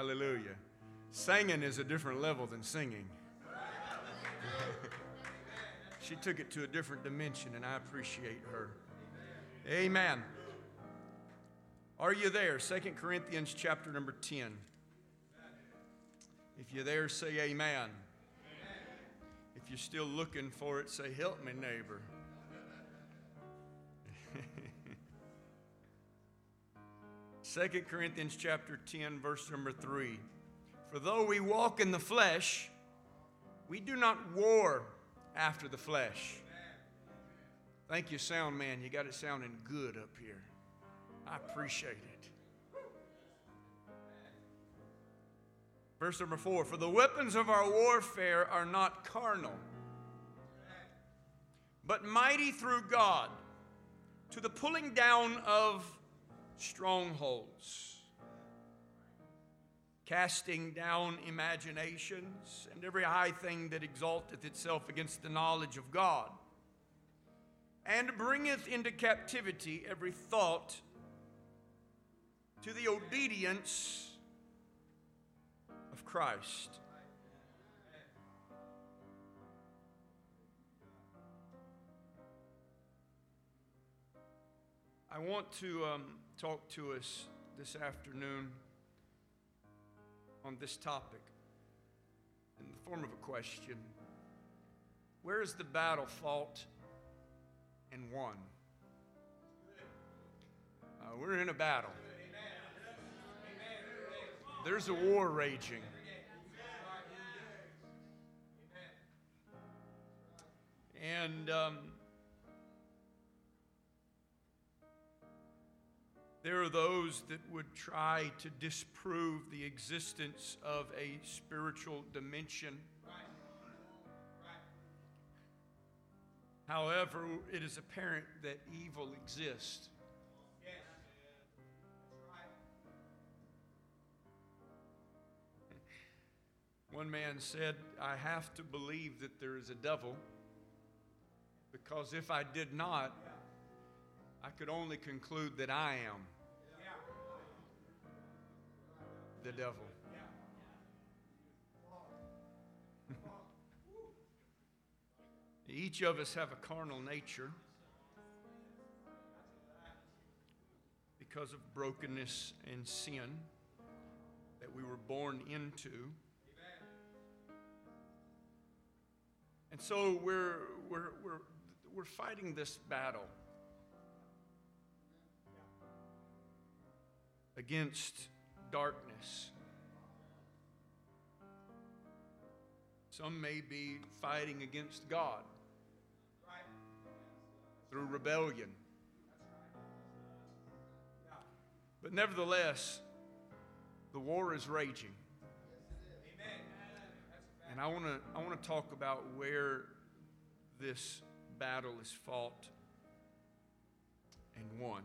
Hallelujah. Singing is a different level than singing. she took it to a different dimension, and I appreciate her. Amen. Are you there? Second Corinthians chapter number 10. If you're there, say amen. amen. If you're still looking for it, say, Help me, neighbor. Second Corinthians chapter 10, verse number 3. For though we walk in the flesh, we do not war after the flesh. Thank you, sound man. You got it sounding good up here. I appreciate it. Verse number four For the weapons of our warfare are not carnal, but mighty through God to the pulling down of strongholds, casting down imaginations and every high thing that exalteth itself against the knowledge of God, and bringeth into captivity every thought to the obedience of Christ. I want to um, talk to us this afternoon on this topic in the form of a question Where is the battle fought and won? Uh, we're in a battle. There's a war raging. And um, There are those that would try to disprove the existence of a spiritual dimension. However, it is apparent that evil exists. One man said, I have to believe that there is a devil because if I did not, I could only conclude that I am the devil. Each of us have a carnal nature because of brokenness and sin that we were born into. And so we're, we're, we're, we're fighting this battle. Against darkness. Some may be fighting against God through rebellion. But nevertheless, the war is raging. And I want to I want to talk about where this battle is fought and won.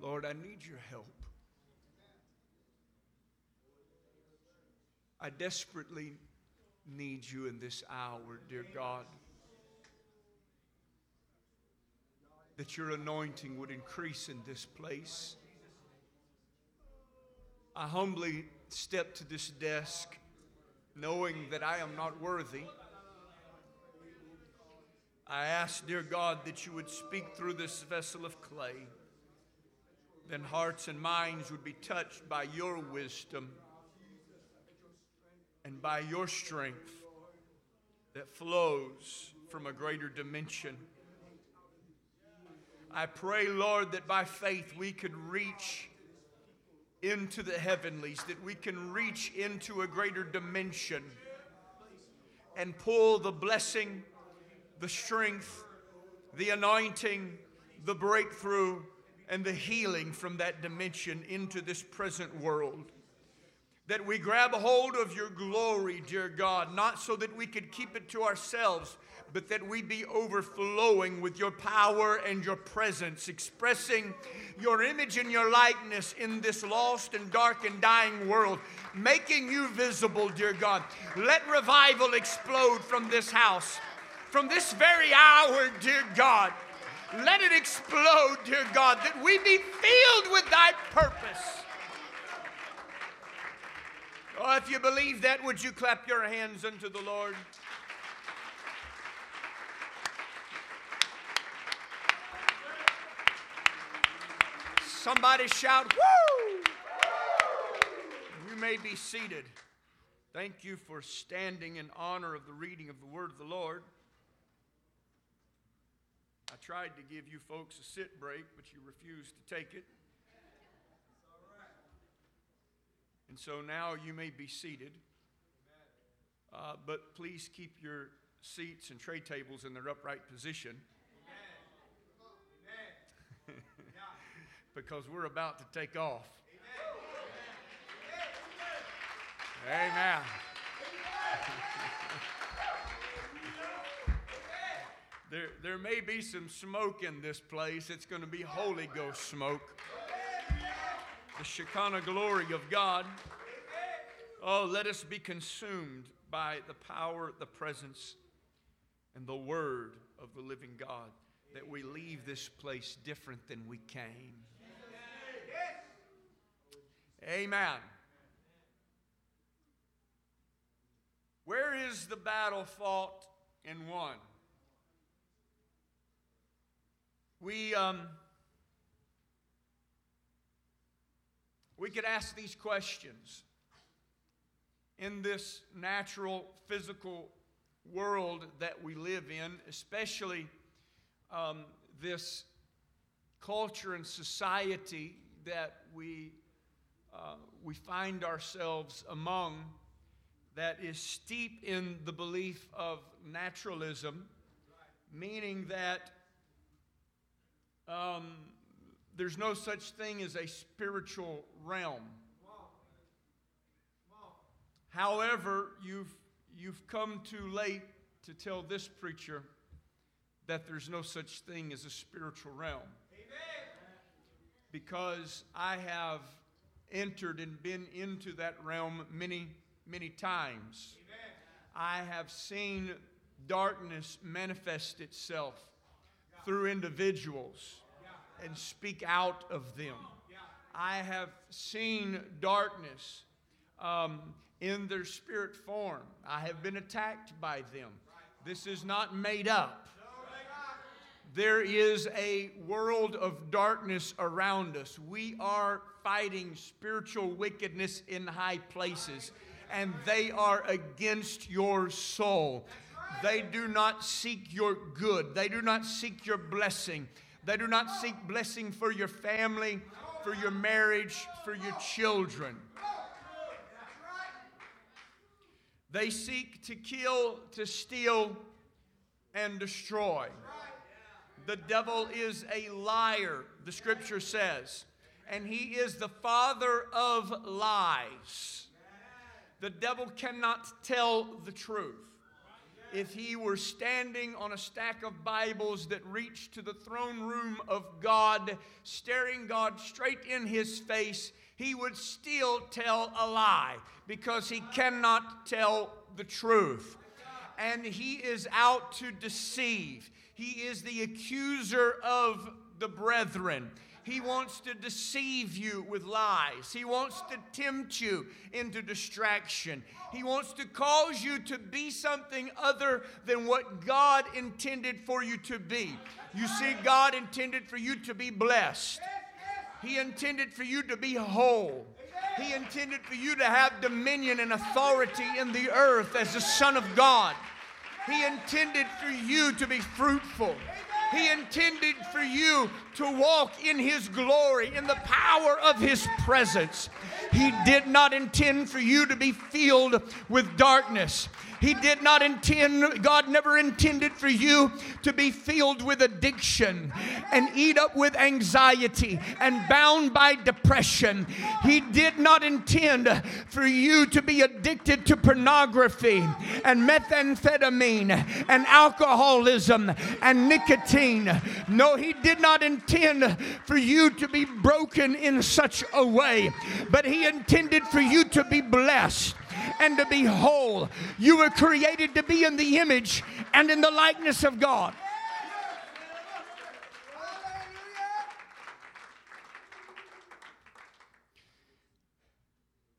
Lord, I need your help. I desperately need you in this hour, dear God. That your anointing would increase in this place. I humbly step to this desk knowing that I am not worthy. I ask, dear God, that you would speak through this vessel of clay then hearts and minds would be touched by your wisdom and by your strength that flows from a greater dimension. I pray, Lord, that by faith we could reach into the heavenlies, that we can reach into a greater dimension and pull the blessing, the strength, the anointing, the breakthrough and the healing from that dimension into this present world. That we grab a hold of your glory, dear God, not so that we could keep it to ourselves, but that we be overflowing with your power and your presence, expressing your image and your likeness in this lost and dark and dying world, making you visible, dear God. Let revival explode from this house, from this very hour, dear God. Let it explode, dear God, that we be filled with thy purpose Oh, if you believe that, would you clap your hands unto the Lord? Somebody shout, Woo! You may be seated. Thank you for standing in honor of the reading of the word of the Lord. I tried to give you folks a sit break, but you refused to take it. And so now you may be seated. Uh, but please keep your seats and tray tables in their upright position. because we're about to take off. Amen. There, there may be some smoke in this place. It's going to be Holy Ghost smoke. The Shekinah glory of God. Oh, let us be consumed by the power, the presence, and the word of the living God that we leave this place different than we came. Amen. Where is the battle fought and won? We, um, we could ask these questions. In this natural, physical world that we live in, especially um, this culture and society that we, uh, we find ourselves among, that is steep in the belief of naturalism, meaning that um, there's no such thing as a spiritual realm. However, you've, you've come too late to tell this preacher that there's no such thing as a spiritual realm. Because I have entered and been into that realm many many times. I have seen darkness manifest itself through individuals and speak out of them. I have seen darkness um, in their spirit form. I have been attacked by them. This is not made up. There is a world of darkness around us. We are fighting spiritual wickedness in high places and they are against your soul. They do not seek your good, they do not seek your blessing. They do not seek blessing for your family, for your marriage, for your children. They seek to kill, to steal, and destroy. The devil is a liar, the scripture says, and he is the father of lies. The devil cannot tell the truth. If he were standing on a stack of Bibles that reached to the throne room of God, staring God straight in his face, he would still tell a lie because he cannot tell the truth. And he is out to deceive. He is the accuser of the brethren. He wants to deceive you with lies. He wants to tempt you into distraction. He wants to cause you to be something other than what God intended for you to be. You see, God intended for you to be blessed, He intended for you to be whole. He intended for you to have dominion and authority in the earth as the Son of God. He intended for you to be fruitful. He intended for you to walk in His glory, in the power of His presence. He did not intend for you to be filled with darkness. He did not intend, God never intended for you to be filled with addiction and eat up with anxiety and bound by depression. He did not intend for you to be addicted to pornography and methamphetamine and alcoholism and nicotine. No, He did not intend for you to be broken in such a way, but He intended for you to be blessed and to be whole. You were created to be in the image and in the likeness of God.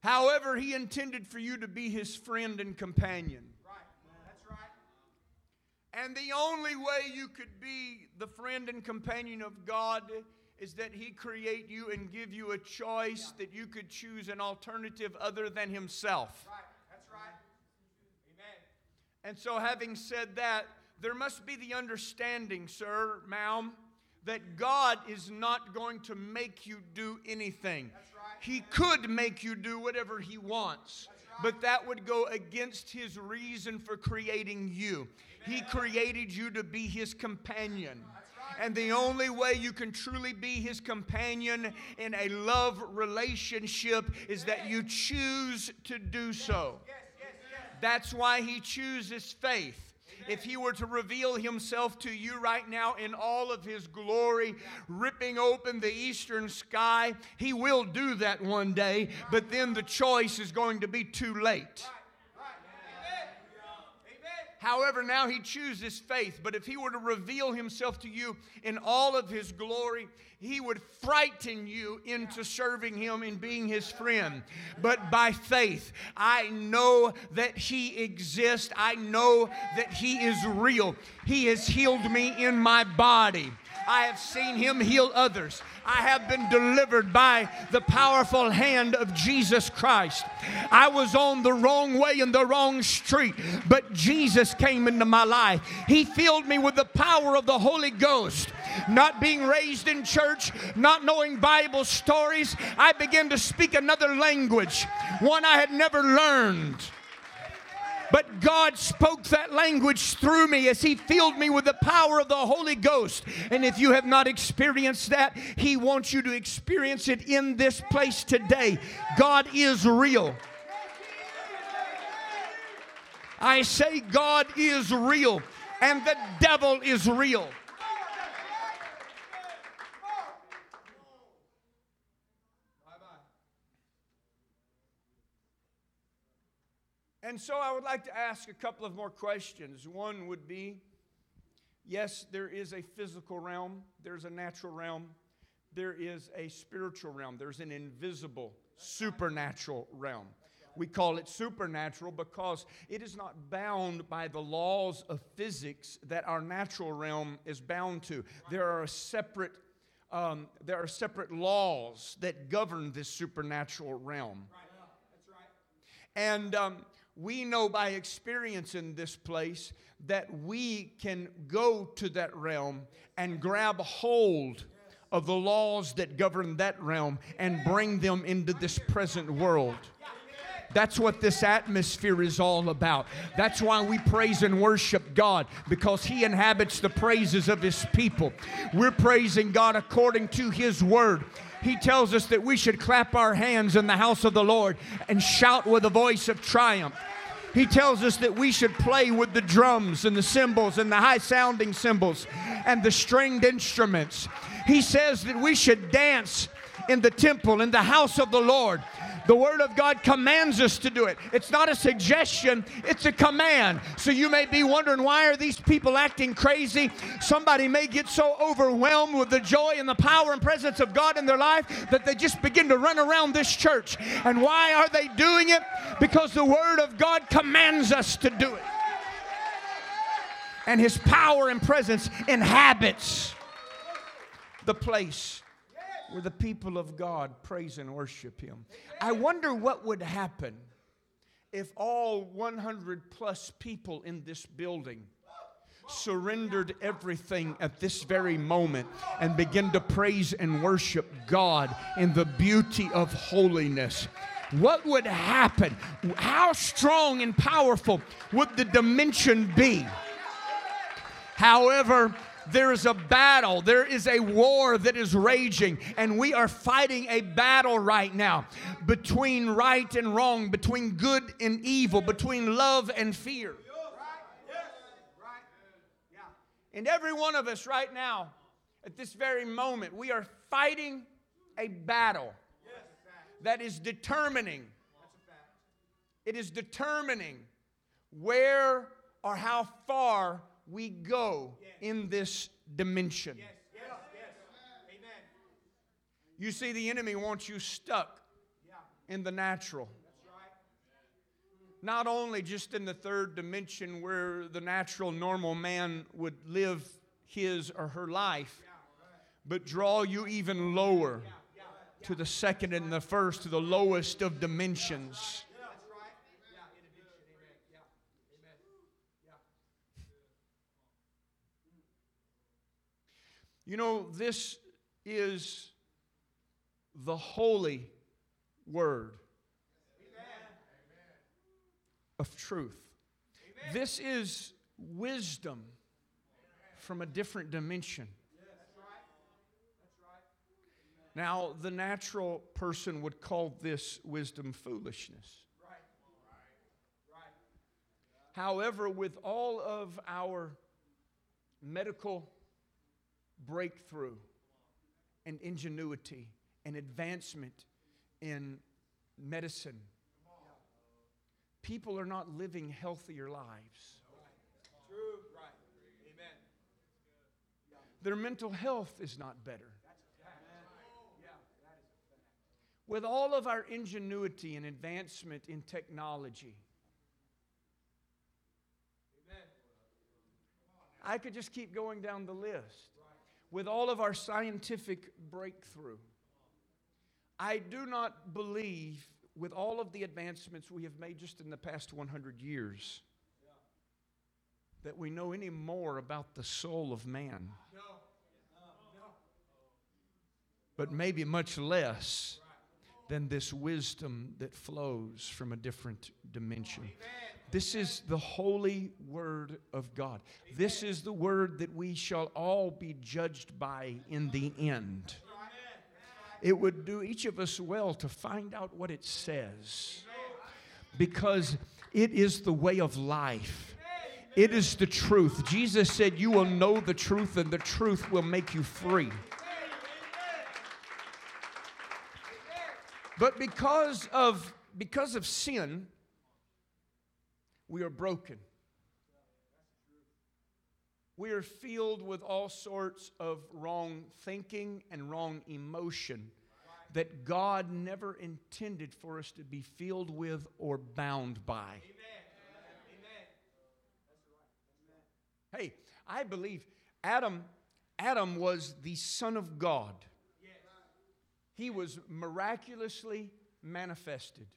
However, he intended for you to be his friend and companion. And the only way you could be the friend and companion of God is that He create you and give you a choice that you could choose an alternative other than Himself. Right. That's right. Amen. And so, having said that, there must be the understanding, sir, ma'am, that God is not going to make you do anything. Right. He could make you do whatever He wants, but that would go against His reason for creating you. He created you to be His companion. And the only way you can truly be his companion in a love relationship is that you choose to do so. Yes, yes. That's why he chooses faith. If he were to reveal himself to you right now in all of his glory, ripping open the eastern sky, he will do that one day, but then the choice is going to be too late. However, now he chooses faith. But if he were to reveal himself to you in all of his glory, he would frighten you into serving him and being his friend. But by faith, I know that he exists. I know that he is real. He has healed me in my body. I have seen him heal others. I have been delivered by the powerful hand of Jesus Christ. I was on the wrong way in the wrong street, but Jesus came into my life. He filled me with the power of the Holy Ghost. Not being raised in church, not knowing Bible stories, I began to speak another language, one I had never learned. But God spoke that language through me as He filled me with the power of the Holy Ghost. And if you have not experienced that, He wants you to experience it in this place today. God is real. I say God is real and the devil is real. And so I would like to ask a couple of more questions. One would be yes, there is a physical realm, there's a natural realm, there is a spiritual realm, there's an invisible, supernatural realm. We call it supernatural because it is not bound by the laws of physics that our natural realm is bound to. There are separate, um, there are separate laws that govern this supernatural realm. And um, we know by experience in this place that we can go to that realm and grab hold of the laws that govern that realm and bring them into this present world. That's what this atmosphere is all about. That's why we praise and worship God because He inhabits the praises of His people. We're praising God according to His word. He tells us that we should clap our hands in the house of the Lord and shout with a voice of triumph. He tells us that we should play with the drums and the cymbals and the high sounding cymbals and the stringed instruments. He says that we should dance in the temple, in the house of the Lord. The Word of God commands us to do it. It's not a suggestion, it's a command. So you may be wondering why are these people acting crazy? Somebody may get so overwhelmed with the joy and the power and presence of God in their life that they just begin to run around this church. And why are they doing it? Because the Word of God commands us to do it. And His power and presence inhabits the place where the people of God praise and worship Him. I wonder what would happen if all 100 plus people in this building surrendered everything at this very moment and begin to praise and worship God in the beauty of holiness. What would happen? How strong and powerful would the dimension be? However, there is a battle, there is a war that is raging, and we are fighting a battle right now between right and wrong, between good and evil, between love and fear. And every one of us right now, at this very moment, we are fighting a battle that is determining. It is determining where or how far we go in this dimension. You see, the enemy wants you stuck in the natural. Not only just in the third dimension where the natural, normal man would live his or her life, but draw you even lower to the second and the first, to the lowest of dimensions. You know, this is the holy word of truth. This is wisdom from a different dimension. Now, the natural person would call this wisdom foolishness. However, with all of our medical breakthrough and ingenuity and advancement in medicine, people are not living healthier lives. True. Right. Amen. Their mental health is not better. With all of our ingenuity and advancement in technology, I could just keep going down the list. With all of our scientific breakthrough, I do not believe, with all of the advancements we have made just in the past 100 years, that we know any more about the soul of man, but maybe much less than this wisdom that flows from a different dimension. This is the holy word of God. This is the word that we shall all be judged by in the end. It would do each of us well to find out what it says because it is the way of life. It is the truth. Jesus said, You will know the truth, and the truth will make you free. But because of, because of sin, we are broken. We are filled with all sorts of wrong thinking and wrong emotion that God never intended for us to be filled with or bound by. Hey, I believe Adam Adam was the son of God. He was miraculously manifested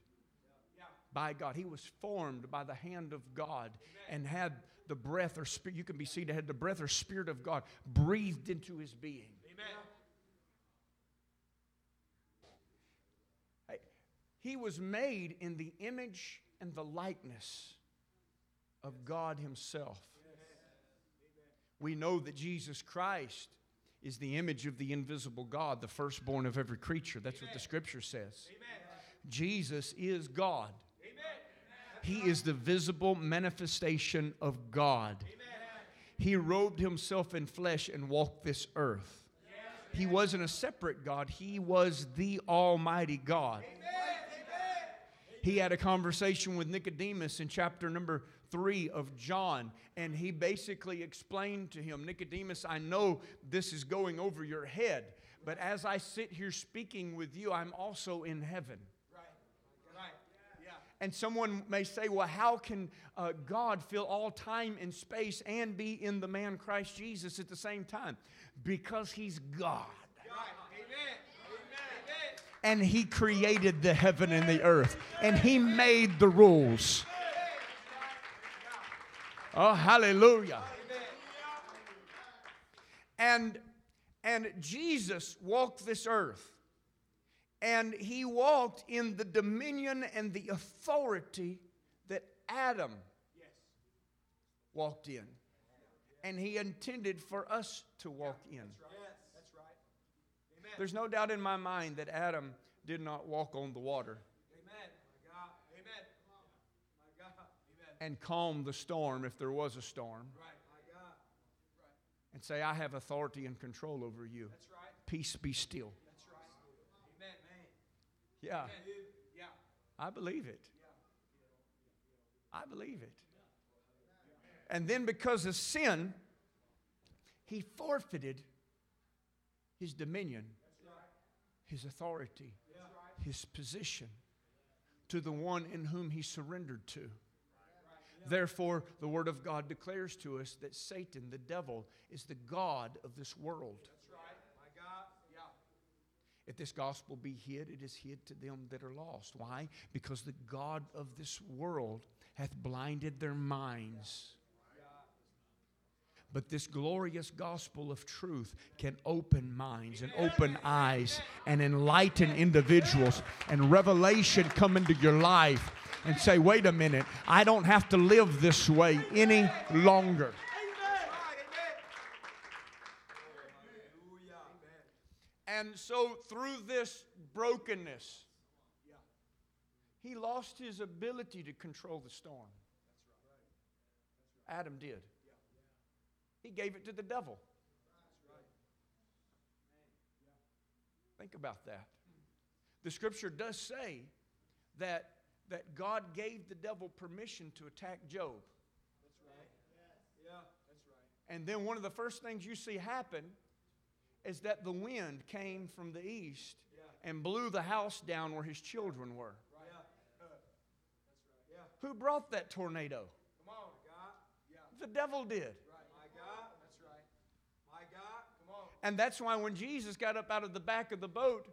by God. He was formed by the hand of God and had the breath or spirit, you can be seated, had the breath or spirit of God breathed into his being. Amen. He was made in the image and the likeness of God Himself. We know that Jesus Christ is the image of the invisible God, the firstborn of every creature. That's what the scripture says. Jesus is God. He is the visible manifestation of God. He robed himself in flesh and walked this earth. He wasn't a separate God, he was the Almighty God. He had a conversation with Nicodemus in chapter number three of John, and he basically explained to him Nicodemus, I know this is going over your head, but as I sit here speaking with you, I'm also in heaven. Right. Yeah. And someone may say, well, how can uh, God fill all time and space and be in the man Christ Jesus at the same time? Because he's God. Amen. And he created the heaven and the earth. And he made the rules. Oh, hallelujah. And, and Jesus walked this earth. And he walked in the dominion and the authority that Adam walked in. And he intended for us to walk in. There's no doubt in my mind that Adam did not walk on the water Amen. My God. Amen. My God. Amen. And calm the storm if there was a storm Right. God. and say, I have authority and control over you. That's right. Peace be still. That's right. Amen. Yeah, Amen. Yeah. I believe it. I believe it. And then because of sin, he forfeited his dominion, his authority, his position, to the one in whom he surrendered to. Therefore, the Word of God declares to us that Satan, the devil, is the God of this world. That's right. My God. Yeah. If this gospel be hid, it is hid to them that are lost. Why? Because the God of this world hath blinded their minds. But this glorious gospel of truth can open minds and open eyes and enlighten individuals and revelation come into your life and say, wait a minute, I don't have to live this way any longer. And so, through this brokenness, he lost his ability to control the storm. Adam did. He gave it to the devil. Think about that. The scripture does say that, that God gave the devil permission to attack Job. That's right. Yeah. That's right. And then one of the first things you see happen is that the wind came from the east Yeah. and blew the house down where his children were. Right. Right. Yeah. Who brought that tornado? Come on, God. The devil did. Right. My God. That's right. My God. Come on. And that's why when Jesus got up out of the back of the boat,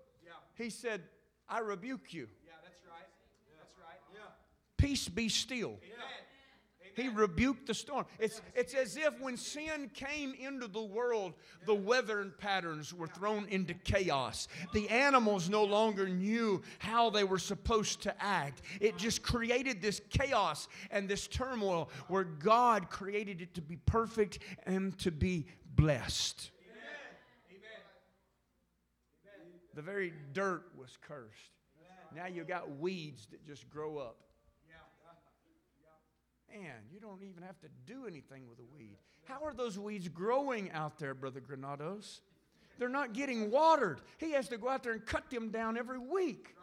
he said, I rebuke you. Yeah. That's right. That's right. Yeah. Peace be still. He rebuked the storm. It's, it's as if when sin came into the world, the weather patterns were thrown into chaos. The animals no longer knew how they were supposed to act. It just created this chaos and this turmoil where God created it to be perfect and to be blessed. The very dirt was cursed. Now you got weeds that just grow up. You don't even have to do anything with a weed. How are those weeds growing out there, Brother Granados? They're not getting watered. He has to go out there and cut them down every week.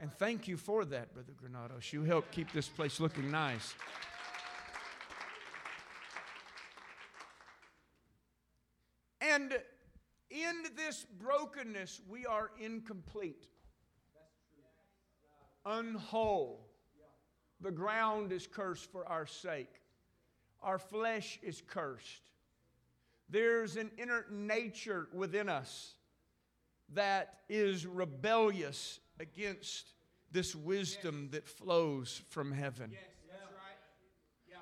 And thank you for that, Brother Granados. You help keep this place looking nice. And in this brokenness, we are incomplete, unwhole. The ground is cursed for our sake. Our flesh is cursed. There's an inner nature within us that is rebellious against this wisdom that flows from heaven. Yes. That's right. Yeah.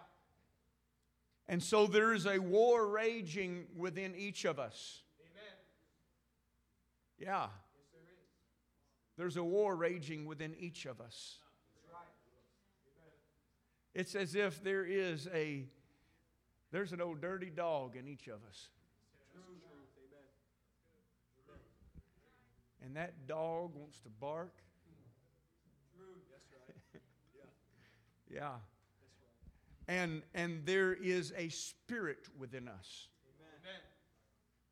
And so there is a war raging within each of us. Amen. Yeah, Yes, there is. there's a war raging within each of us. It's as if there is a there's an old dirty dog in each of us. True. Truth. Amen. And that dog wants to bark. Yeah. And and there is a spirit within us.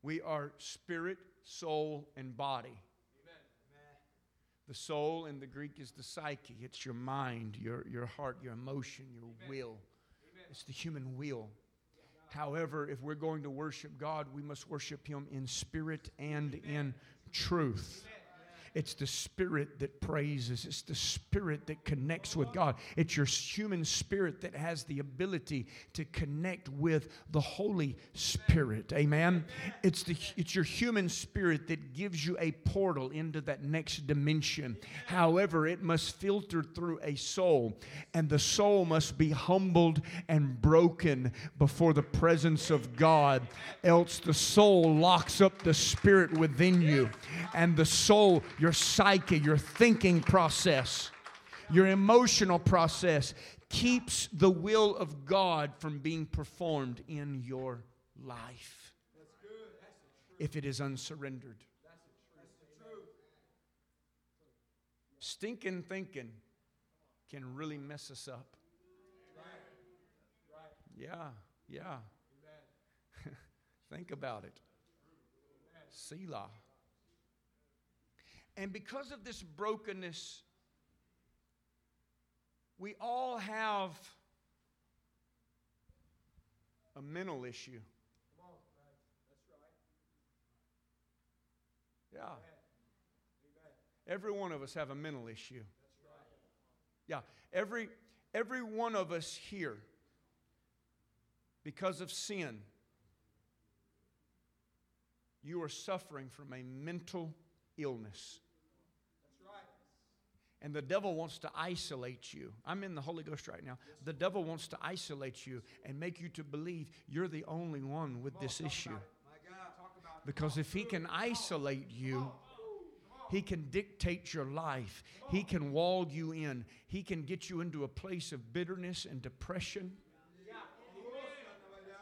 We are spirit, soul, and body. Amen. Amen. The soul in the Greek is the psyche. It's your mind, your, your heart, your emotion, your will. Amen. It's the human will. However, if we're going to worship God, we must worship Him in spirit and in truth. It's the spirit that praises. It's the spirit that connects with God. It's your human spirit that has the ability to connect with the Holy Spirit. Amen. It's the it's your human spirit that gives you a portal into that next dimension. However, it must filter through a soul, and the soul must be humbled and broken before the presence of God. Else the soul locks up the spirit within you, and the soul your psyche, your thinking process, your emotional process keeps the will of God from being performed in your life if it is unsurrendered. Stinking thinking can really mess us up. Yeah, yeah. Think about it. Selah. And because of this brokenness, we all have a mental issue. Yeah. Every one of us have a mental issue. Yeah, every every one of us here because of sin you are suffering from a mental illness. That's right. And the devil wants to isolate you. I'm in the Holy Ghost right now. The devil wants to isolate you and make you to believe you're the only one with this issue. My God, talk about it. Because if he can isolate you, he can dictate your life. He can wall you in. He can get you into a place of bitterness and depression.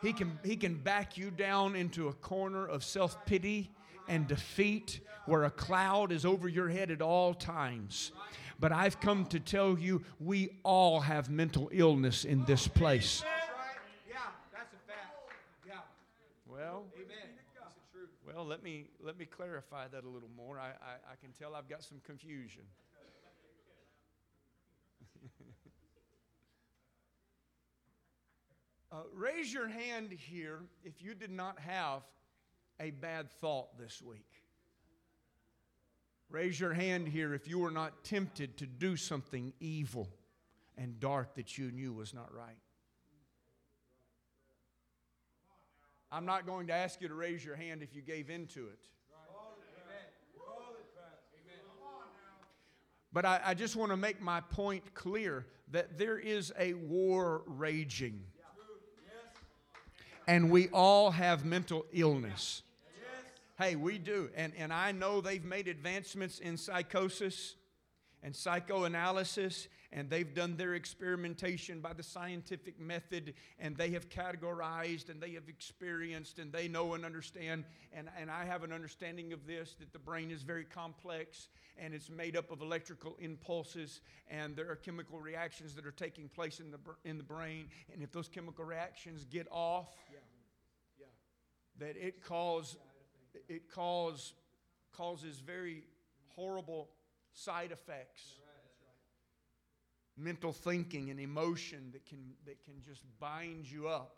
He can, he can back you down into a corner of self pity and defeat where a cloud is over your head at all times. But I've come to tell you, we all have mental illness in this place. Yeah, that's a fact. Yeah. Well, Amen. That's the truth. well, let me let me clarify that a little more. I, I, I can tell I've got some confusion. uh, raise your hand here if you did not have a bad thought this week. Raise your hand here if you were not tempted to do something evil and dark that you knew was not right. I'm not going to ask you to raise your hand if you gave into it. But I, I just want to make my point clear that there is a war raging. And we all have mental illness. Hey, we do. And, and I know they've made advancements in psychosis and psychoanalysis, and they've done their experimentation by the scientific method, and they have categorized and they have experienced and they know and understand. And, and I have an understanding of this that the brain is very complex and it's made up of electrical impulses, and there are chemical reactions that are taking place in the, in the brain. And if those chemical reactions get off, that it cause it cause causes very horrible side effects. Mental thinking and emotion that can that can just bind you up.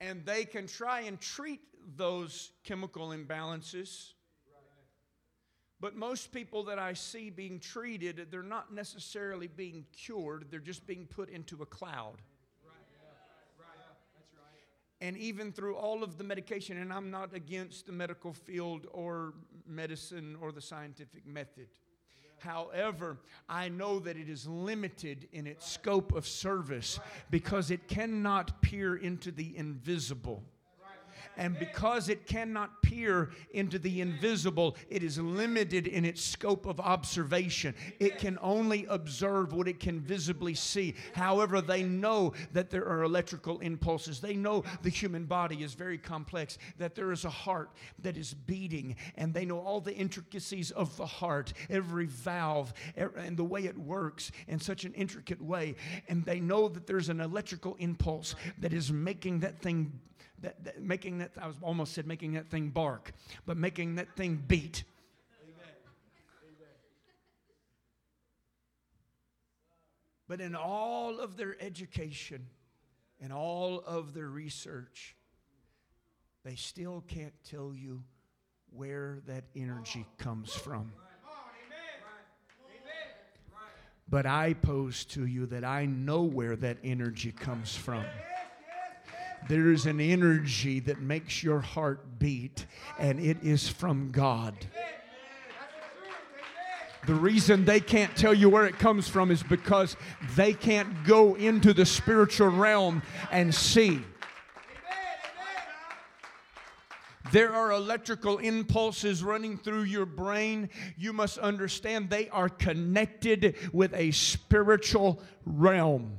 And they can try and treat those chemical imbalances. But most people that I see being treated, they're not necessarily being cured, they're just being put into a cloud. And even through all of the medication, and I'm not against the medical field or medicine or the scientific method. However, I know that it is limited in its scope of service because it cannot peer into the invisible. And because it cannot peer into the invisible, it is limited in its scope of observation. It can only observe what it can visibly see. However, they know that there are electrical impulses. They know the human body is very complex, that there is a heart that is beating, and they know all the intricacies of the heart, every valve, and the way it works in such an intricate way. And they know that there's an electrical impulse that is making that thing that, that- making that I was almost said making that thing bark, but making that thing beat. But in all of their education and all of their research, they still can't tell you where that energy comes from. But I pose to you that I know where that energy comes from. There is an energy that makes your heart beat, and it is from God. The reason they can't tell you where it comes from is because they can't go into the spiritual realm and see. There are electrical impulses running through your brain. You must understand they are connected with a spiritual realm.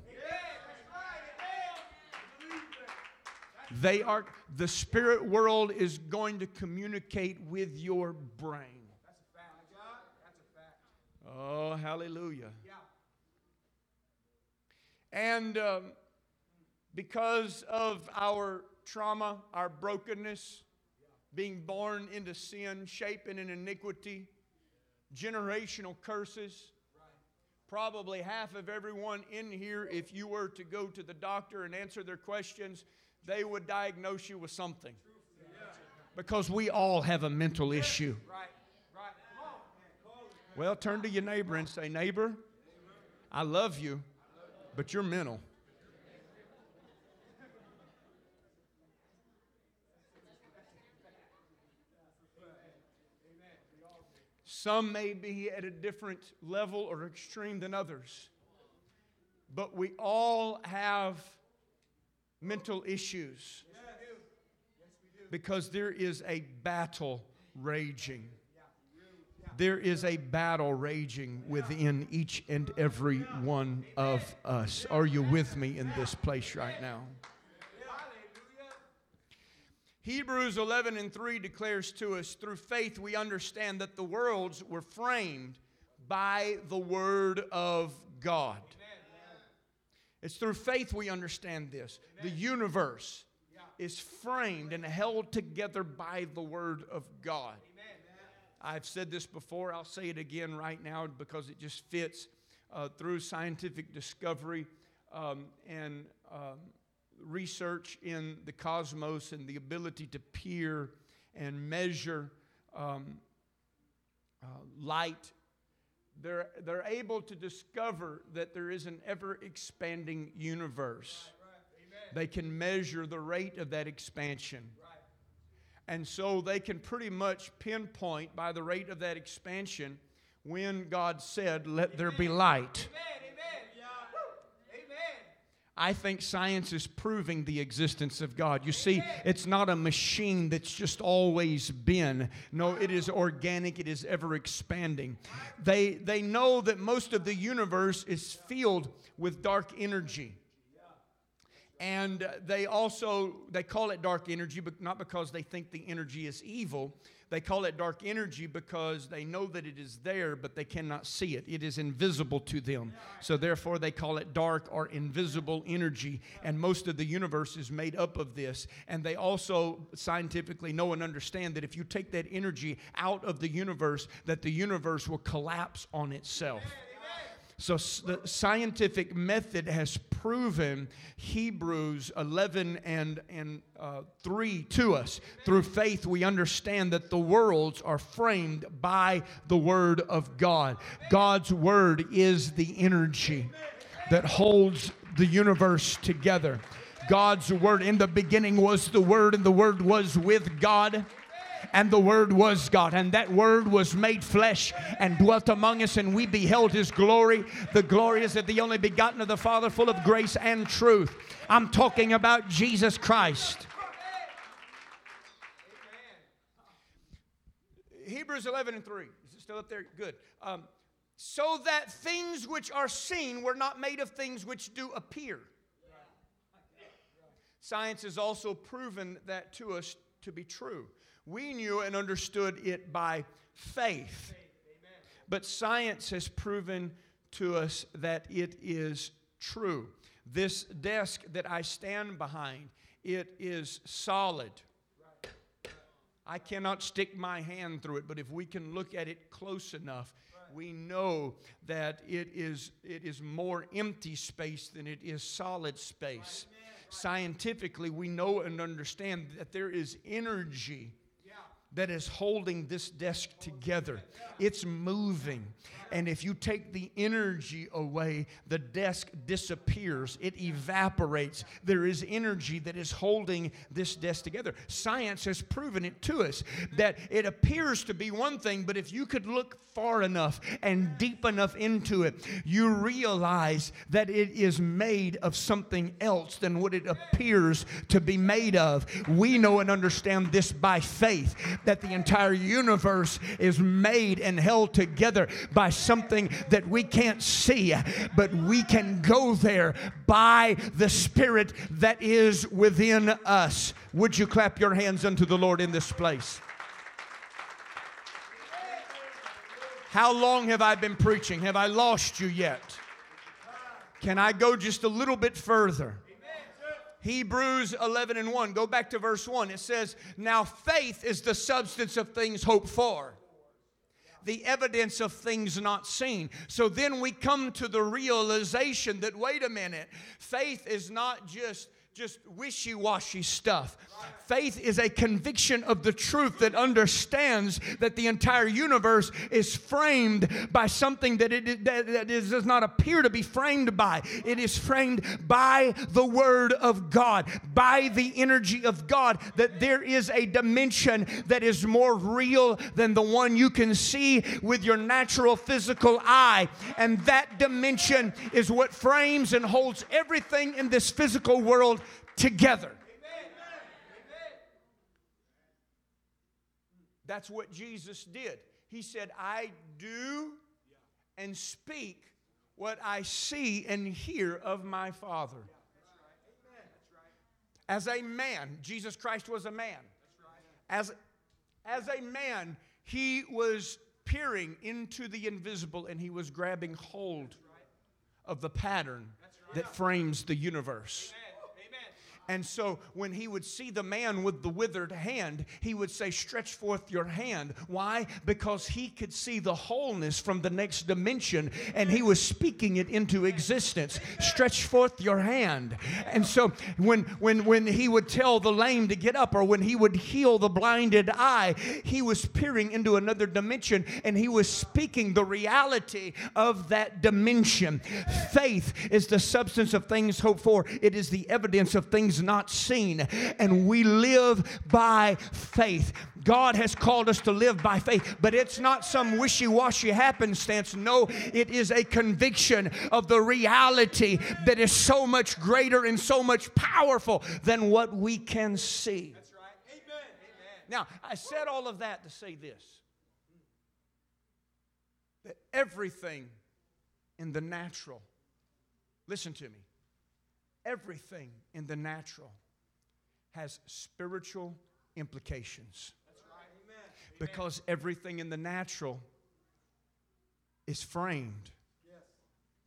They are the spirit world is going to communicate with your brain. That's a fact. That's a fact. Oh, hallelujah. Yeah. And um, because of our trauma, our brokenness, being born into sin, shapen in iniquity, generational curses, probably half of everyone in here, if you were to go to the doctor and answer their questions, they would diagnose you with something. Because we all have a mental issue. Well, turn to your neighbor and say, Neighbor, I love you, but you're mental. Some may be at a different level or extreme than others, but we all have mental issues because there is a battle raging. There is a battle raging within each and every one of us. Are you with me in this place right now? Hebrews 11 and 3 declares to us through faith we understand that the worlds were framed by the Word of God. It's through faith we understand this. The universe is framed and held together by the Word of God. I've said this before, I'll say it again right now because it just fits uh, through scientific discovery um, and um, research in the cosmos and the ability to peer and measure um, uh, light. They're, they're able to discover that there is an ever expanding universe. They can measure the rate of that expansion. And so they can pretty much pinpoint by the rate of that expansion when God said, Let there be light. I think science is proving the existence of God. You see, it's not a machine that's just always been. No, it is organic, it is ever expanding. They, they know that most of the universe is filled with dark energy and they also they call it dark energy but not because they think the energy is evil. They call it dark energy because they know that it is there but they cannot see it. It is invisible to them. So therefore they call it dark or invisible energy. And most of the universe is made up of this. And they also scientifically know and understand that if you take that energy out of the universe that the universe will collapse on itself so the scientific method has proven Hebrews 11 and, and uh, 3 to us. Through faith, we understand that the worlds are framed by the Word of God. God's Word is the energy that holds the universe together. God's Word, in the beginning was the Word, and the Word was with God and the Word was God, and that Word was made flesh and dwelt among us, and we beheld His glory. The glory is of the only begotten of the Father, full of grace and truth. I'm talking about Jesus Christ. Hebrews 11 and 3. Is it still up there? Good. Um, so that things which are seen were not made of things which do appear. Science has also proven that to us to be true. We knew and understood it by faith. But science has proven to us that it is true. This desk that I stand behind, it is solid. I cannot stick my hand through it, but if we can look at it close enough, we know that it is, it is more empty space than it is solid space. Scientifically, we know and understand that there is energy that is holding this desk together. It's moving. And if you take the energy away, the desk disappears, it evaporates. There is energy that is holding this desk together. Science has proven it to us that it appears to be one thing, but if you could look far enough and deep enough into it, you realize that it is made of something else than what it appears to be made of. We know and understand this by faith that the entire universe is made and held together by something that we can't see, but we can go there by the Spirit that is within us. Would you clap your hands unto the Lord in this place? How long have I been preaching? Have I lost you yet? Can I go just a little bit further? Hebrews 11 and 1. Go back to verse 1. It says, Now faith is the substance of things hoped for, the evidence of things not seen. So then we come to the realization that, wait a minute, faith is not just just wishy washy stuff. Faith is a conviction of the truth that understands that the entire universe is framed by something that it that, that is, does not appear to be framed by. It is framed by the Word of God, by the energy of God, that there is a dimension that is more real than the one you can see with your natural physical eye. And that dimension is what frames and holds everything in this physical world together. That's what Jesus did. He said, I do and speak what I see and hear of my Father. As a man, Jesus Christ was a man. As, as a man, he was peering into the invisible and he was grabbing hold of the pattern that frames the universe. And so when he would see the man with the withered hand, he would say, Stretch forth your hand. Why? Because he could see the wholeness from the next dimension and he was speaking it into existence. Stretch forth your hand. And so when, when, when he would tell the lame to get up or when he would heal the blinded eye, he was peering into another dimension and he was speaking the reality of that dimension. Faith is the substance of things hoped for, it is the evidence of things not seen. And we live by faith. God has called us to live by faith, but it's not some wishy washy happenstance. No, it is a conviction of the reality that is so much greater and so much powerful than what we can see. That's right. Amen. Amen. Now, I said all of that to say this that everything in the natural, listen to me, everything in the natural has spiritual implications. Right. Because everything in the natural is framed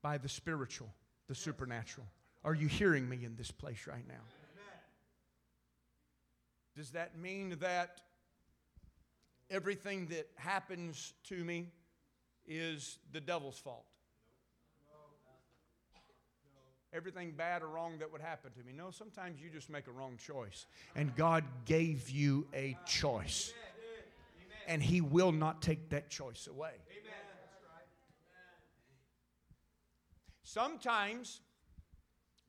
by the spiritual, the supernatural. Are you hearing me in this place right now? Does that mean that everything that happens to me is the devil's fault? Everything bad or wrong that would happen to me. No, sometimes you just make a wrong choice. And God gave you a choice. And He will not take that choice away. Sometimes,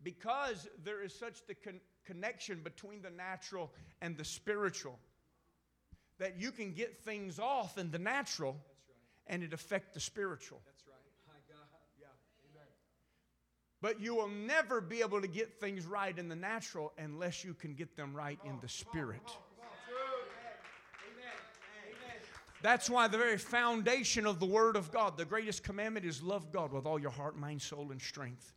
because there is such the con- connection between the natural and the spiritual, that you can get things off in the natural and it affect the spiritual. That's right. My God. Yeah. Amen. But you will never be able to get things right in the natural unless you can get them right in the spirit. That's why the very foundation of the Word of God, the greatest commandment is love God with all your heart, mind, soul, and strength.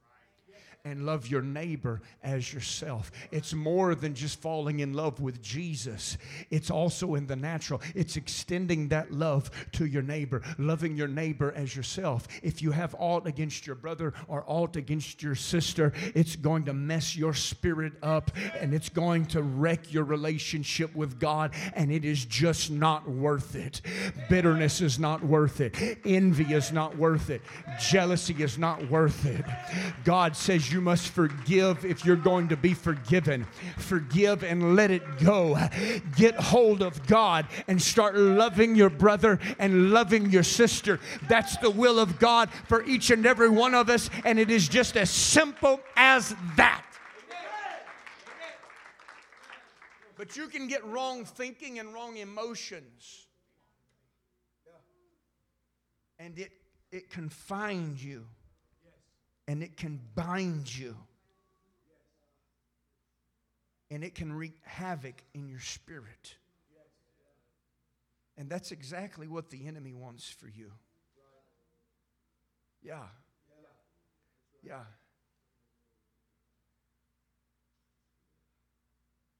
And love your neighbor as yourself. It's more than just falling in love with Jesus. It's also in the natural. It's extending that love to your neighbor, loving your neighbor as yourself. If you have aught against your brother or aught against your sister, it's going to mess your spirit up and it's going to wreck your relationship with God, and it is just not worth it. Bitterness is not worth it. Envy is not worth it. Jealousy is not worth it. God says you must forgive if you're going to be forgiven. Forgive and let it go. Get hold of God and start loving your brother and loving your sister. That's the will of God for each and every one of us, and it is just as simple as that. But you can get wrong thinking and wrong emotions. And it, it confines you. And it can bind you. And it can wreak havoc in your spirit. And that's exactly what the enemy wants for you. Yeah. Yeah.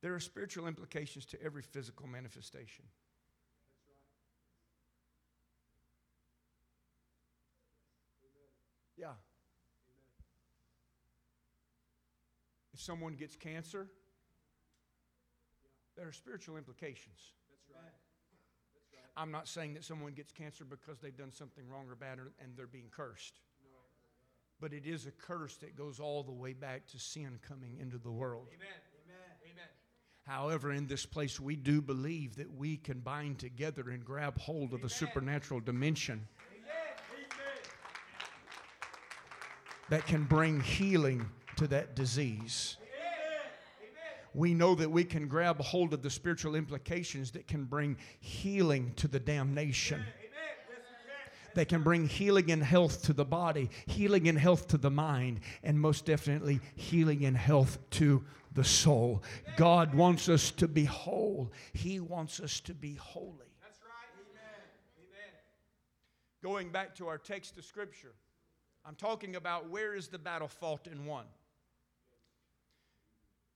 There are spiritual implications to every physical manifestation. Yeah. If someone gets cancer, there are spiritual implications. That's right. I'm not saying that someone gets cancer because they've done something wrong or bad or- and they're being cursed. but it is a curse that goes all the way back to sin coming into the world. Amen. Amen. Amen. However, in this place, we do believe that we can bind together and grab hold of a supernatural dimension that can bring healing to that disease. We know that we can grab hold of the spiritual implications that can bring healing to the damnation. They can bring healing and health to the body, healing and health to the mind, and most definitely healing and health to the soul. God wants us to be whole, He wants us to be holy. That's right. Amen. Amen. Going back to our text of Scripture, I'm talking about where is the battle fought and won.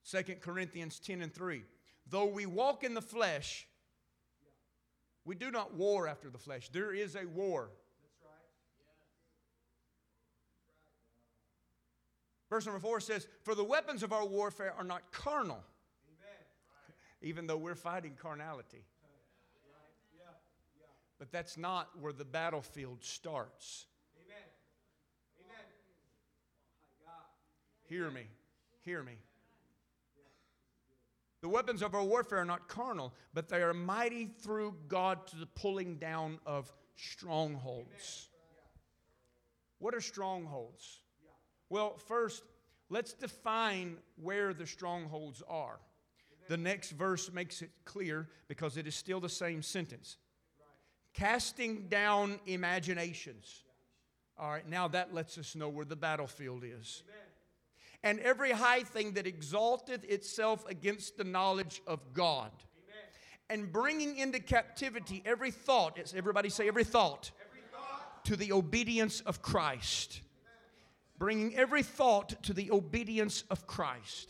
2 Corinthians 10 and 3. Though we walk in the flesh, we do not war after the flesh. There is a war. Verse number 4 says, For the weapons of our warfare are not carnal, even though we're fighting carnality. But that's not where the battlefield starts. Hear me. Hear me. The weapons of our warfare are not carnal, but they are mighty through God to the pulling down of strongholds. What are strongholds? Well, first, let's define where the strongholds are. The next verse makes it clear because it is still the same sentence. Casting down imaginations. All right, now that lets us know where the battlefield is and every high thing that exalteth itself against the knowledge of God. And bringing into captivity every thought, everybody say every thought, to the obedience of Christ. Bringing every thought to the obedience of Christ.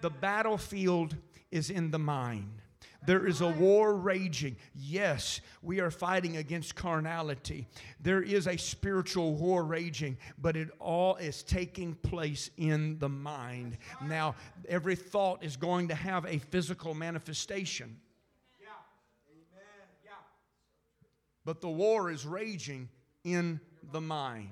The battlefield is in the mind. There is a war raging. Yes, we are fighting against carnality. There is a spiritual war raging, but it all is taking place in the mind. Now, every thought is going to have a physical manifestation, but the war is raging in the mind.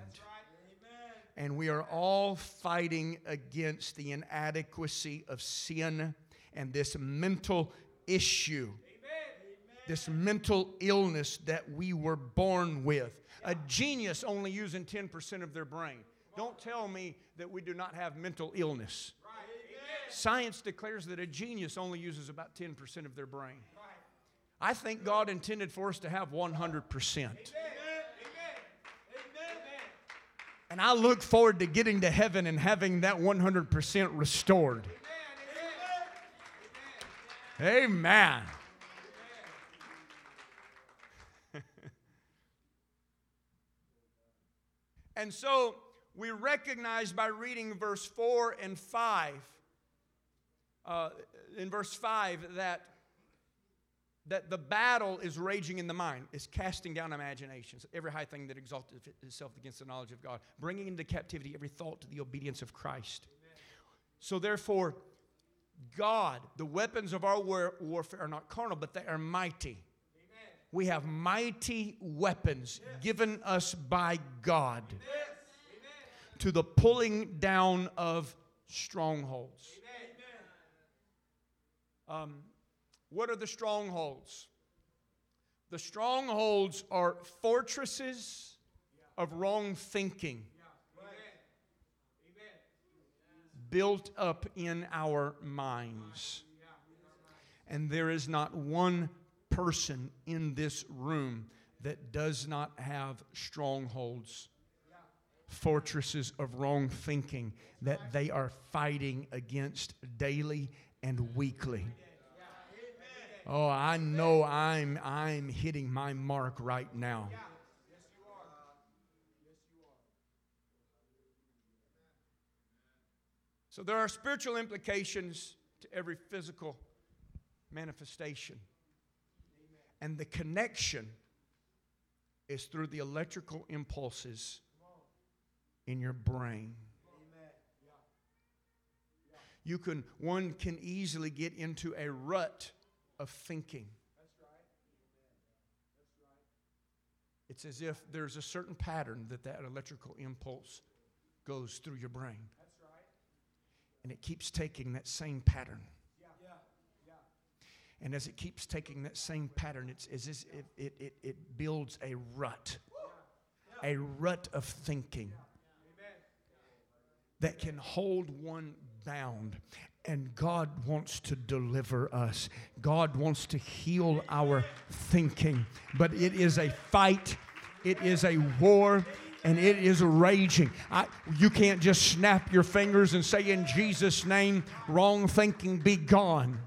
And we are all fighting against the inadequacy of sin and this mental issue, Amen. this mental illness that we were born with. A genius only using 10% of their brain. Don't tell me that we do not have mental illness. Right. Science declares that a genius only uses about 10% of their brain. I think God intended for us to have 100%. Amen. Amen. Amen. And I look forward to getting to heaven and having that 100% restored. Amen. and so we recognize by reading verse 4 and 5, uh, in verse 5, that, that the battle is raging in the mind, is casting down imaginations, every high thing that exalts itself against the knowledge of God, bringing into captivity every thought to the obedience of Christ. So therefore, God, the weapons of our war- warfare are not carnal, but they are mighty. We have mighty weapons given us by God to the pulling down of strongholds. Um, what are the strongholds? The strongholds are fortresses of wrong thinking built up in our minds. And there is not one person in this room that does not have strongholds, fortresses of wrong thinking that they are fighting against daily and weekly. Oh, I know I'm I'm hitting my mark right now. So there are spiritual implications to every physical manifestation. And the connection is through the electrical impulses in your brain. You can one can easily get into a rut of thinking. It's as if there's a certain pattern that that electrical impulse goes through your brain. And it keeps taking that same pattern. And as it keeps taking that same pattern, it's as if it, it, it builds a rut, a rut of thinking that can hold one bound. And God wants to deliver us. God wants to heal our thinking. But it is a fight, it is a war, and it is raging. I, you can't just snap your fingers and say, In Jesus' name, wrong thinking be gone.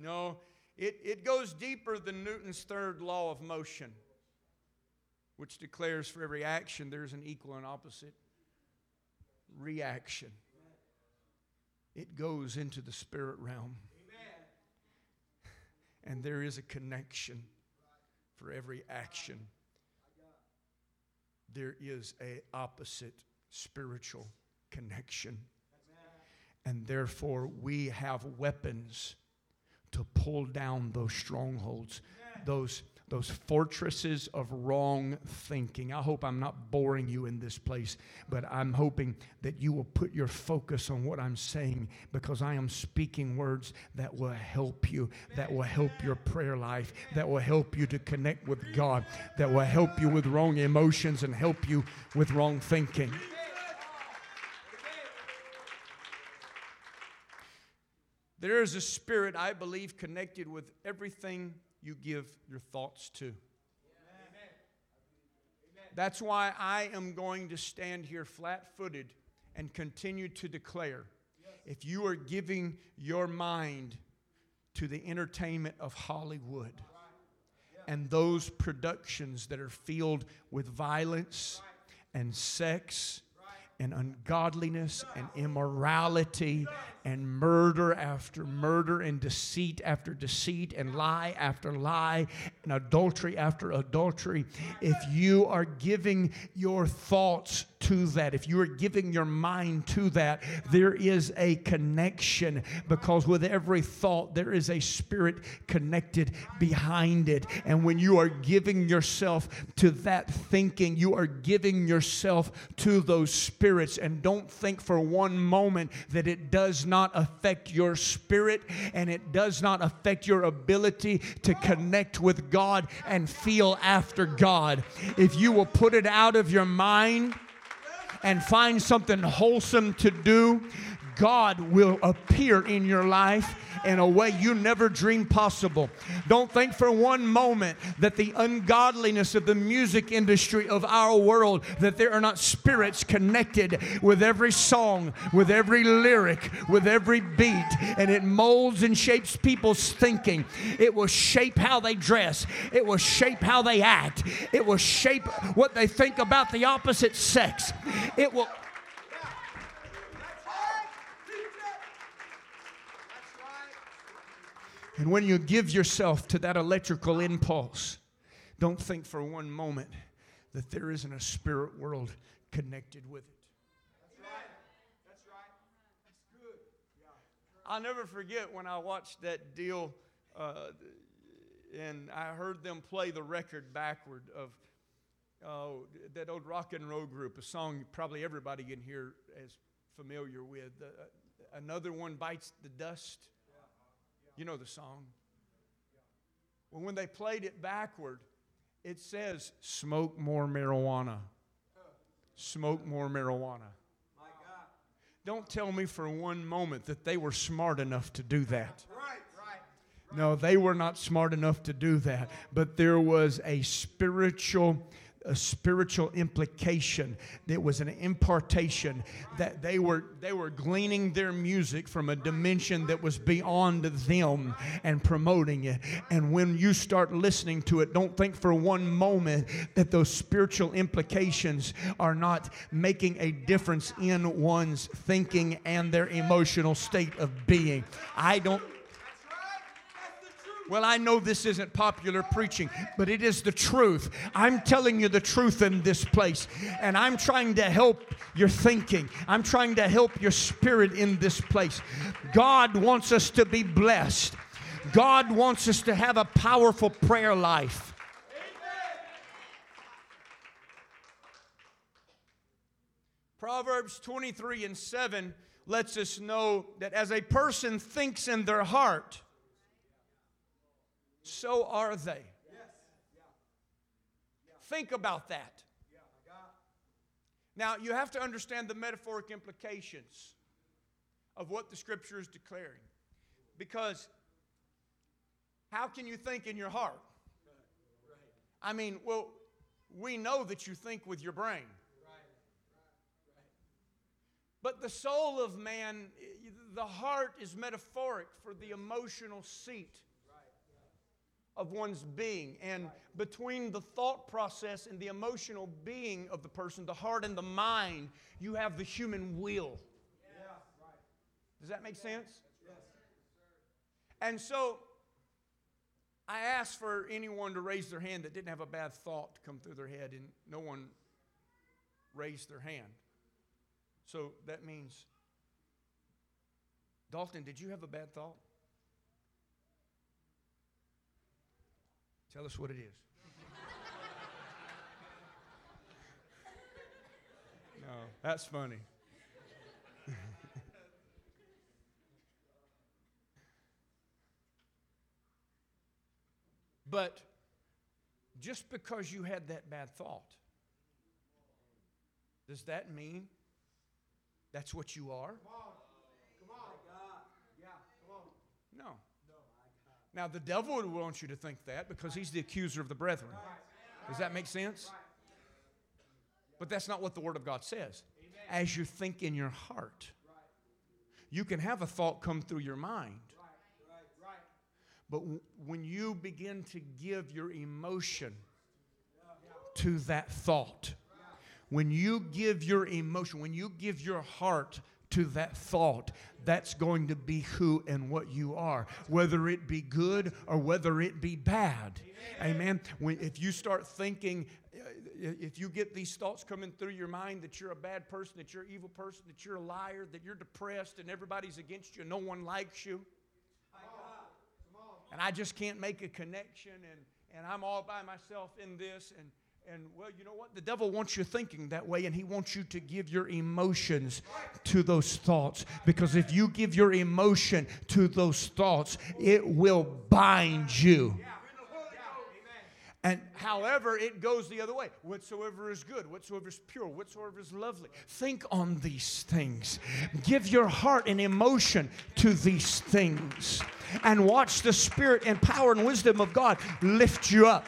No, it, it goes deeper than Newton's third law of motion, which declares for every action there's an equal and opposite reaction. It goes into the spirit realm. And there is a connection for every action. There is a opposite spiritual connection. And therefore we have weapons to pull down those strongholds, those, those fortresses of wrong thinking. I hope I'm not boring you in this place, but I'm hoping that you will put your focus on what I'm saying because I am speaking words that will help you, that will help your prayer life, that will help you to connect with God, that will help you with wrong emotions and help you with wrong thinking. There is a spirit, I believe, connected with everything you give your thoughts to. That's why I am going to stand here flat footed and continue to declare if you are giving your mind to the entertainment of Hollywood and those productions that are filled with violence and sex and ungodliness and immorality and murder after murder and deceit after deceit and lie after lie and adultery after adultery, if you are giving your thoughts to that, if you are giving your mind to that, there is a connection because with every thought, there is a spirit connected behind it. And when you are giving yourself to that thinking, you are giving yourself to those spirits. And don't think for one moment that it does not affect your spirit and it does not affect your ability to connect with God and feel after God. If you will put it out of your mind, and find something wholesome to do, God will appear in your life in a way you never dreamed possible. Don't think for one moment that the ungodliness of the music industry of our world, that there are not spirits connected with every song, with every lyric, with every beat, and it molds and shapes people's thinking. It will shape how they dress, it will shape how they act, it will shape what they think about the opposite sex. It will And when you give yourself to that electrical impulse, don't think for one moment that there isn't a spirit world connected with it. That's right. That's right. That's good. Yeah. I'll never forget when I watched that deal uh, and I heard them play the record backward of uh, that old rock and roll group, a song probably everybody in here is familiar with. Uh, another one bites the dust. You know the song. Well, when they played it backward, it says, smoke more marijuana. Smoke more marijuana. Don't tell me for one moment that they were smart enough to do that. No, they were not smart enough to do that. But there was a spiritual a spiritual implication. It was an impartation that they were they were gleaning their music from a dimension that was beyond them and promoting it. And when you start listening to it, don't think for one moment that those spiritual implications are not making a difference in one's thinking and their emotional state of being. I don't well, I know this isn't popular preaching, but it is the truth. I'm telling you the truth in this place, and I'm trying to help your thinking. I'm trying to help your spirit in this place. God wants us to be blessed, God wants us to have a powerful prayer life. Proverbs 23 and 7 lets us know that as a person thinks in their heart, so are they. Think about that. Now, you have to understand the metaphoric implications of what the scripture is declaring. Because how can you think in your heart? I mean, well, we know that you think with your brain. But the soul of man, the heart is metaphoric for the emotional seat of one's being. And between the thought process and the emotional being of the person, the heart and the mind, you have the human will. Does that make sense? And so I asked for anyone to raise their hand that didn't have a bad thought come through their head, and no one raised their hand. So that means, Dalton, did you have a bad thought? Tell us what it is. no, that's funny. but just because you had that bad thought, does that mean that's what you are? No. Now, the devil would want you to think that because he's the accuser of the brethren. Does that make sense? But that's not what the Word of God says. As you think in your heart, you can have a thought come through your mind. But when you begin to give your emotion to that thought, when you give your emotion, when you give your heart to that thought, that's going to be who and what you are, whether it be good or whether it be bad. Amen. Amen. When, if you start thinking, uh, if you get these thoughts coming through your mind that you're a bad person, that you're an evil person, that you're a liar, that you're depressed and everybody's against you, no one likes you, and I just can't make a connection, and, and I'm all by myself in this, and and well, you know what? The devil wants you thinking that way, and he wants you to give your emotions to those thoughts. Because if you give your emotion to those thoughts, it will bind you. And however, it goes the other way. Whatsoever is good, whatsoever is pure, whatsoever is lovely. Think on these things. Give your heart and emotion to these things. And watch the spirit and power and wisdom of God lift you up.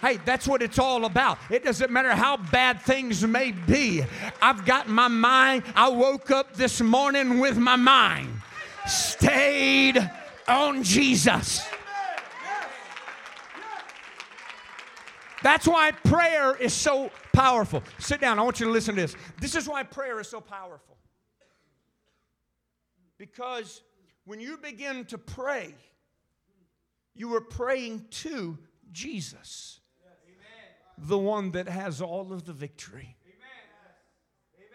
Hey, that's what it's all about. It doesn't matter how bad things may be. I've got my mind. I woke up this morning with my mind stayed on Jesus. That's why prayer is so powerful. Sit down. I want you to listen to this. This is why prayer is so powerful. Because when you begin to pray, you are praying to Jesus the one that has all of the victory, Amen.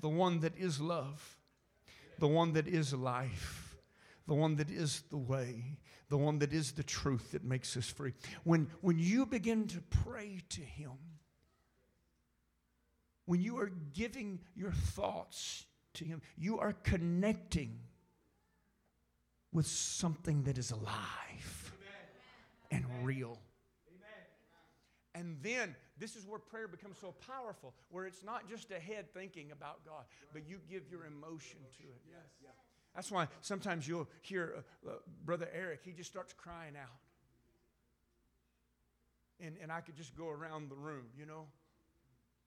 the one that is love, the one that is life, the one that is the way, the one that is the truth that makes us free. When, when you begin to pray to Him, when you are giving your thoughts to Him, you are connecting with something that is alive and real. And then this is where prayer becomes so powerful, where it's not just a head thinking about God, but you give your emotion to it. Yes. That's why sometimes you'll hear uh, uh, Brother Eric, he just starts crying out. And, and I could just go around the room, you know.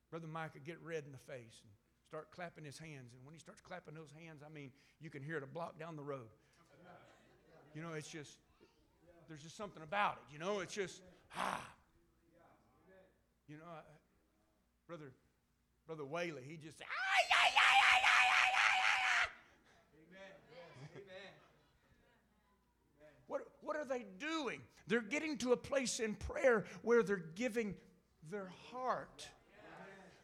Brother Mike could get red in the face and start clapping his hands. And when he starts clapping those hands, I mean, you can hear it a block down the road. You know, it's just, there's just something about it, you know. It's just, ah. You know, I, brother, brother Whaley, he just ay, ay. Amen. Amen. What, what are they doing? They're getting to a place in prayer where they're giving their heart.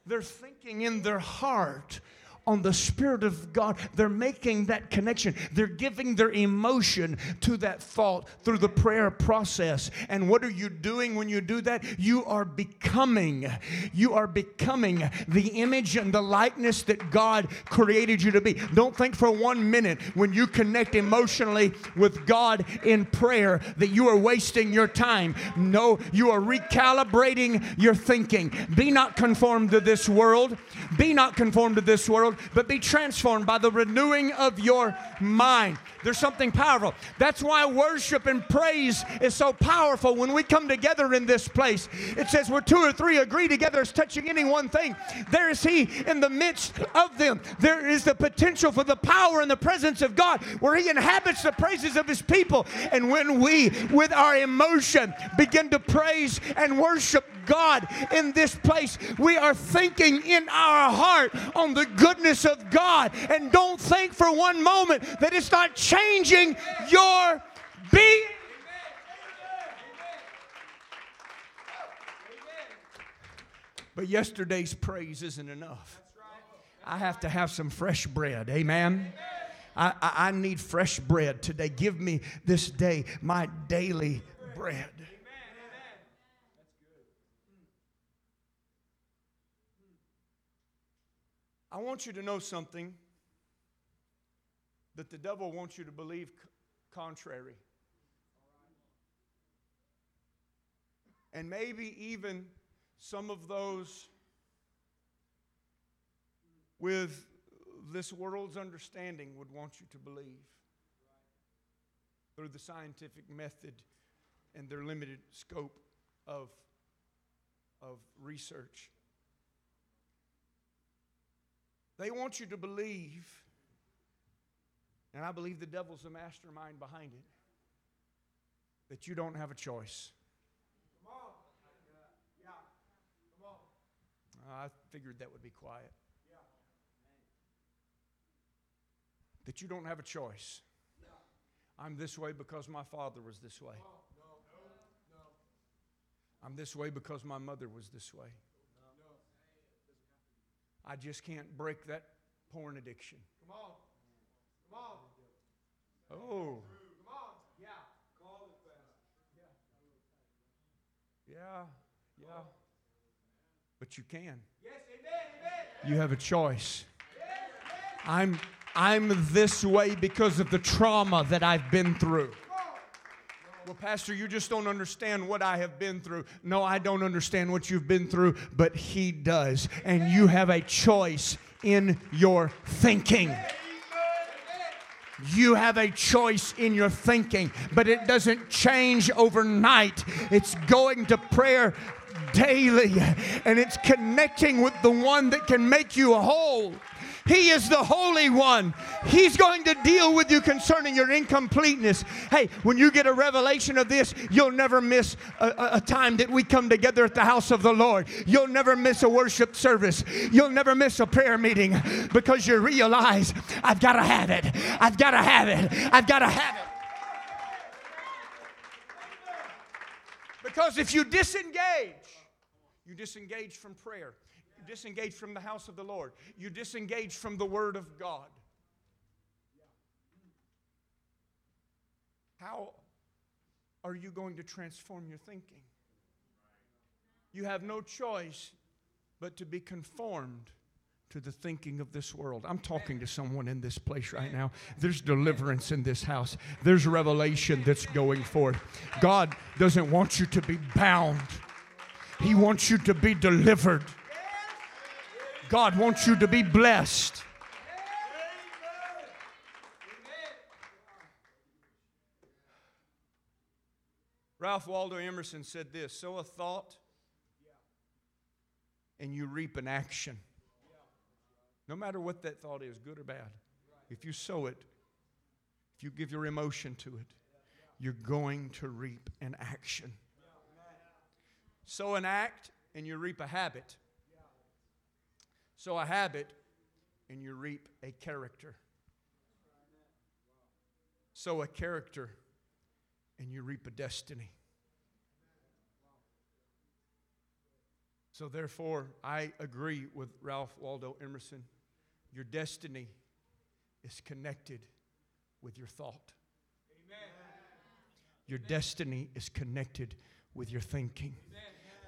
They're thinking in their heart on the Spirit of God, they're making that connection. They're giving their emotion to that thought through the prayer process. And what are you doing when you do that? You are becoming, you are becoming the image and the likeness that God created you to be. Don't think for one minute when you connect emotionally with God in prayer that you are wasting your time. No, you are recalibrating your thinking. Be not conformed to this world. Be not conformed to this world, but be transformed by the renewing of your mind. There's something powerful. That's why worship and praise is so powerful when we come together in this place. It says, where two or three agree together as touching any one thing, there is He in the midst of them. There is the potential for the power and the presence of God where He inhabits the praises of His people. And when we, with our emotion, begin to praise and worship God in this place, we are thinking in our heart on the goodness of God. And don't think for one moment that it's not changing your being. But yesterday's praise isn't enough. I have to have some fresh bread. Amen. I, I, need fresh bread today. Give me this day my daily bread. I want you to know something that the devil wants you to believe contrary. And maybe even some of those with this world's understanding would want you to believe through the scientific method and their limited scope of, of research. They want you to believe and I believe the devil's the mastermind behind it, that you don't have a choice. Come on. Yeah. Come on. I figured that would be quiet. Yeah. That you don't have a choice. Yeah. I'm this way because my father was this way. No, no, no. I'm this way because my mother was this way. I just can't break that porn addiction. Come on. Come on. Oh. Come on. Yeah, yeah. Yeah. Yeah. But you can. Yes, amen, amen. You have a choice. I'm I'm this way because of the trauma that I've been through. Well, Pastor, you just don't understand what I have been through. No, I don't understand what you've been through, but He does. And you have a choice in your thinking. You have a choice in your thinking, but it doesn't change overnight. It's going to prayer daily and it's connecting with the one that can make you whole. He is the Holy One. He's going to deal with you concerning your incompleteness. Hey, when you get a revelation of this, you'll never miss a, a, time that we come together at the house of the Lord. You'll never miss a worship service. You'll never miss a prayer meeting because you realize, I've got to have it. I've got to have it. I've got to have it. Because if you disengage, you disengage from prayer. Disengage from the house of the Lord. You disengage from the Word of God. How are you going to transform your thinking? You have no choice but to be conformed to the thinking of this world. I'm talking to someone in this place right now. There's deliverance in this house, there's revelation that's going forth. God doesn't want you to be bound, He wants you to be delivered. God wants you to be blessed. Ralph Waldo Emerson said this sow a thought and you reap an action. No matter what that thought is, good or bad, if you sow it, if you give your emotion to it, you're going to reap an action. Sow an act and you reap a habit. Sow a habit, and you reap a character. Sow a character, and you reap a destiny. So, therefore, I agree with Ralph Waldo Emerson Your destiny is connected with your thought. Your destiny is connected with your thinking.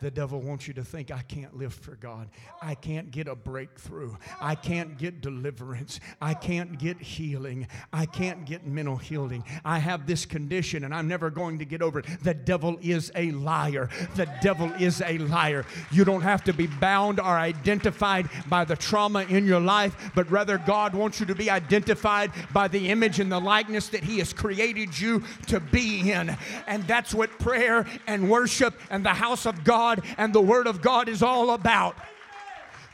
The devil wants you to think, I can't live for God. I can't get a breakthrough. I can't get deliverance. I can't get healing. I can't get mental healing. I have this condition and I'm never going to get over it. The devil is a liar. The devil is a liar. You don't have to be bound or identified by the trauma in your life, but rather God wants you to be identified by the image and the likeness that He has created you to be in. And that's what prayer and worship and the house of God God and the Word of God is all about.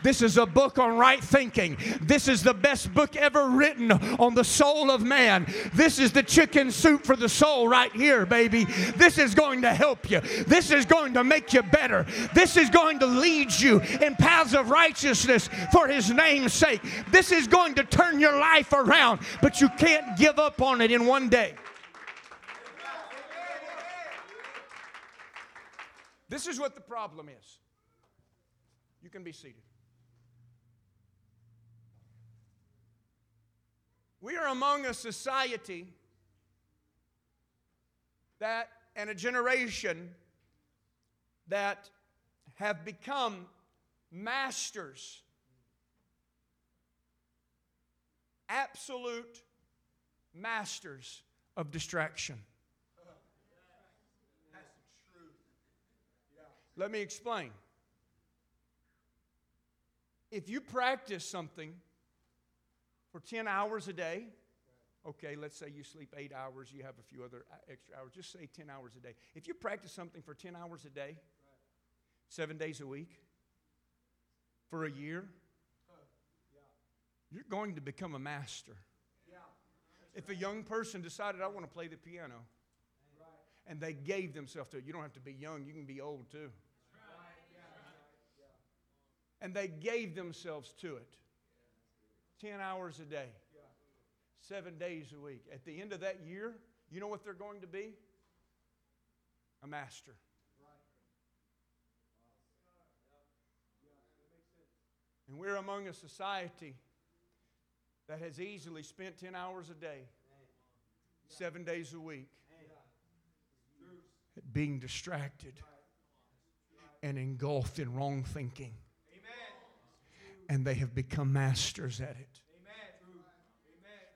This is a book on right thinking. This is the best book ever written on the soul of man. This is the chicken soup for the soul right here, baby. This is going to help you. This is going to make you better. This is going to lead you in paths of righteousness for his name's sake. This is going to turn your life around, but you can't give up on it in one day. This is what the problem is. You can be seated. We are among a society that, and a generation that have become masters, absolute masters of distraction. Let me explain. If you practice something for 10 hours a day, okay, let's say you sleep eight hours, you have a few other uh, extra hours, just say 10 hours a day. If you practice something for 10 hours a day, seven days a week, for a year, you're going to become a master. If a young person decided, I want to play the piano, and they gave themselves to it, you don't have to be young, you can be old too and they gave themselves to it 10 hours a day, seven days a week. At the end of that year, you know what they're going to be? A master. And we're among a society that has easily spent 10 hours a day, seven days a week, being distracted and engulfed in wrong thinking and they have become masters at it.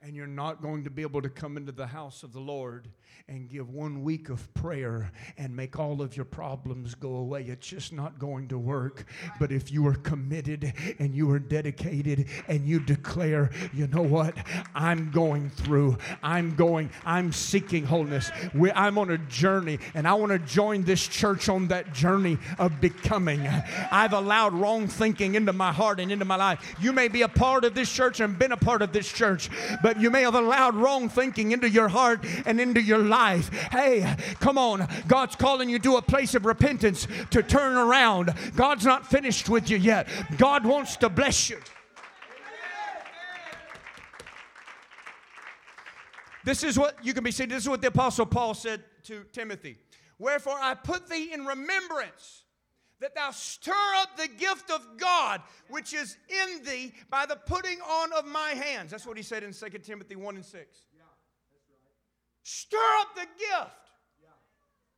And you're not going to be able to come into the house of the Lord and give one week of prayer and make all of your problems go away. It's just not going to work. But if you are committed and you are dedicated and you declare, you know what? I'm going through, I'm going, I'm seeking wholeness. I'm on a journey and I want to join this church on that journey of becoming. I've allowed wrong thinking into my heart and into my life. You may be a part of this church and been a part of this church, but you may have allowed wrong thinking into your heart and into your life. Hey, come on. God's calling you to a place of repentance to turn around. God's not finished with you yet. God wants to bless you. This is what you can be saying. This is what the Apostle Paul said to Timothy. Wherefore I put thee in remembrance that thou stir up the gift of God which is in thee by the putting on of my hands. That's what he said in 2 Timothy 1 and 6. Stir up the gift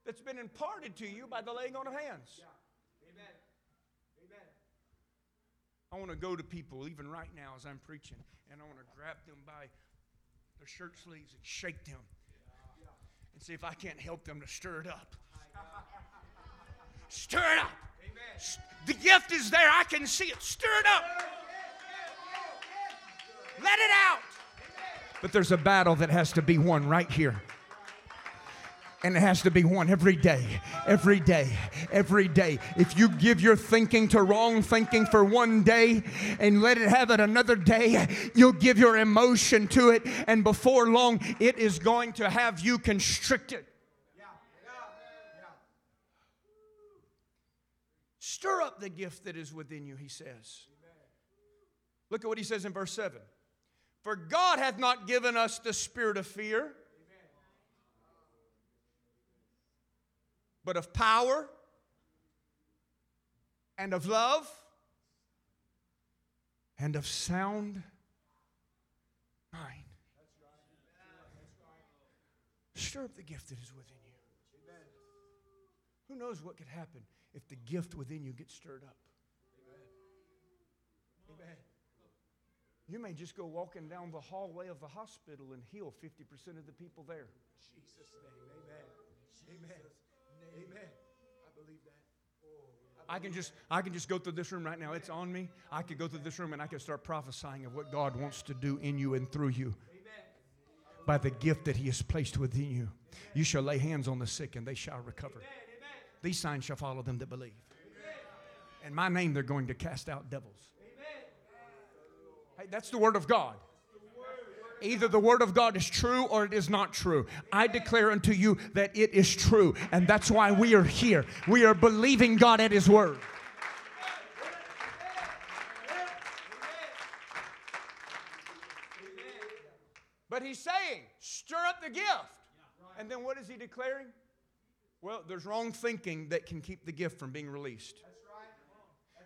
that's been imparted to you by the laying on of hands. Amen. Amen. I want to go to people, even right now as I'm preaching, and I want to grab them by their shirt sleeves and shake them and see if I can't help them to stir it up. Stir it up. The gift is there. I can see it. Stir it up. Let it out. But there's a battle that has to be won right here. And it has to be won every day, every day, every day. If you give your thinking to wrong thinking for one day and let it have it another day, you'll give your emotion to it, and before long, it is going to have you constricted. Stir up the gift that is within you, he says. Look at what he says in verse 7. For God hath not given us the spirit of fear, but of power and of love and of sound Mine. Stir up the gift that is within you. Who knows what could happen if the gift within you gets stirred up? Amen. You may just go walking down the hallway of the hospital and heal 50% of the people there. Jesus' name. Amen. Amen. Amen. I believe that. I can just I can just go through this room right now. It's on me. I could go through this room and I could start prophesying of what God wants to do in you and through you. By the gift that He has placed within you. You shall lay hands on the sick and they shall recover. These signs shall follow them that believe. In my name they're going to cast out devils. Hey, that's the word of God. Either the word of God is true or it is not true. I declare unto you that it is true. And that's why we are here. We are believing God at his word. But he's saying, stir up the gift. And then what is he declaring? Well, there's wrong thinking that can keep the gift from being released.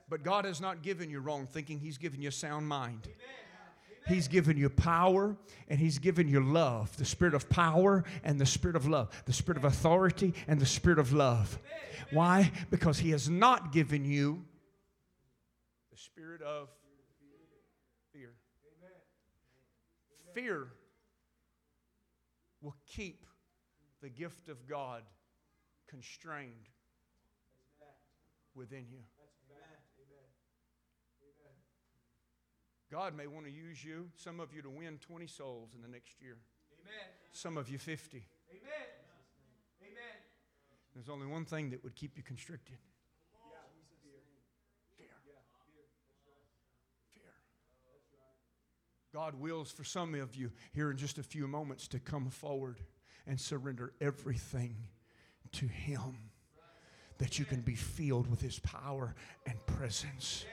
But God has not given you wrong thinking, He's given you a sound mind. He's given you power and He's given you love. The spirit of power and the spirit of love, the spirit of authority and the spirit of love. Why? Because He has not given you the spirit of fear. Fear will keep the gift of God constrained within you. God may want to use you, some of you, to win 20 souls in the next year. Amen. Some of you 50. Amen. Amen. There's only one thing that would keep you constricted. God wills for some of you here in just a few moments to come forward and surrender everything to Him that you can be filled with His power and presence.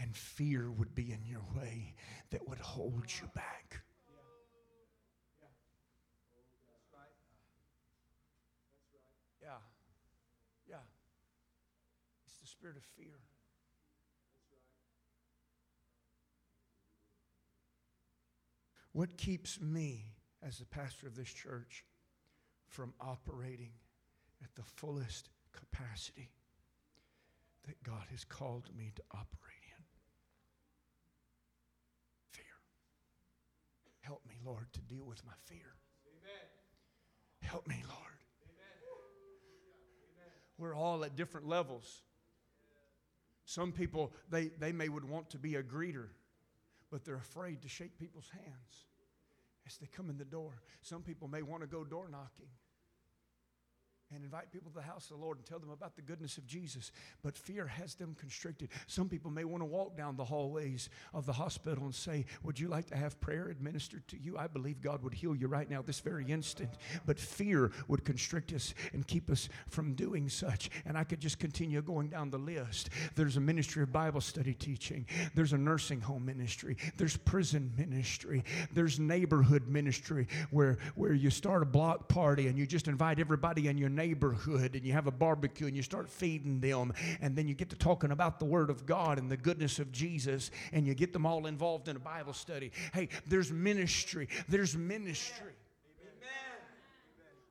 and fear would be in your way that would hold you back. Yeah. Yeah. It's the spirit of fear. What keeps me as the pastor of this church from operating at the fullest capacity that God has called me to operate? In. Fear. Help me, Lord, to deal with my fear. Amen. Help me, Lord. Amen. We're all at different levels. Some people, they, they may would want to be a greeter, but they're afraid to shake people's hands as they come in the door. Some people may want to go door knocking and invite people to the house of the Lord and tell them about the goodness of Jesus. But fear has them constricted. Some people may want to walk down the hallways of the hospital and say, Would you like to have prayer administered to you? I believe God would heal you right now, this very instant. But fear would constrict us and keep us from doing such. And I could just continue going down the list. There's a ministry of Bible study teaching, there's a nursing home ministry, there's prison ministry, there's neighborhood ministry where, where you start a block party and you just invite everybody in your neighborhood and you have a barbecue and you start feeding them and then you get to talking about the Word of God and the goodness of Jesus and you get them all involved in a Bible study. Hey, there's ministry. There's ministry.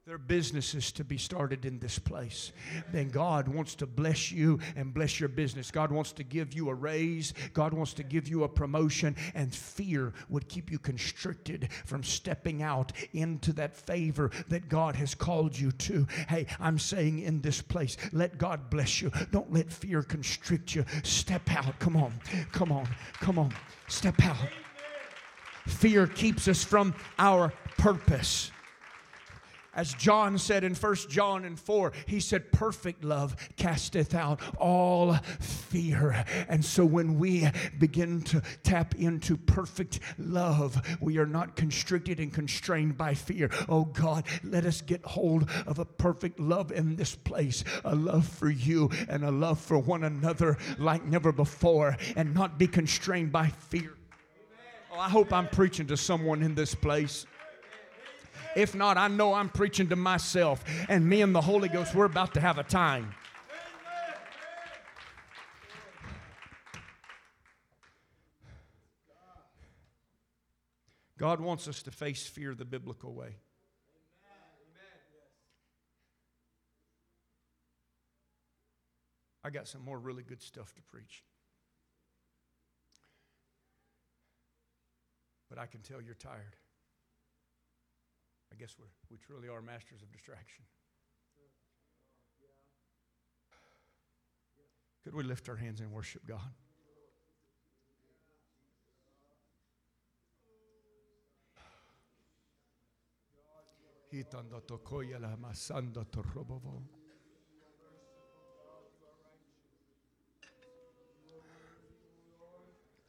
There are businesses to be started in this place. Then God wants to bless you and bless your business. God wants to give you a raise. God wants to give you a promotion. And fear would keep you constricted from stepping out into that favor that God has called you to. Hey, I'm saying in this place, let God bless you. Don't let fear constrict you. Step out. Come on. Come on. Come on. Step out. Fear keeps us from our purpose. As John said in 1 John and 4, he said, Perfect love casteth out all fear. And so when we begin to tap into perfect love, we are not constricted and constrained by fear. Oh God, let us get hold of a perfect love in this place a love for you and a love for one another like never before, and not be constrained by fear. Oh, I hope I'm preaching to someone in this place. If not, I know I'm preaching to myself. And me and the Holy Ghost, we're about to have a time. God wants us to face fear the biblical way. I got some more really good stuff to preach. But I can tell you're tired. I guess we're, we truly are masters of distraction. Could we lift our hands and worship God?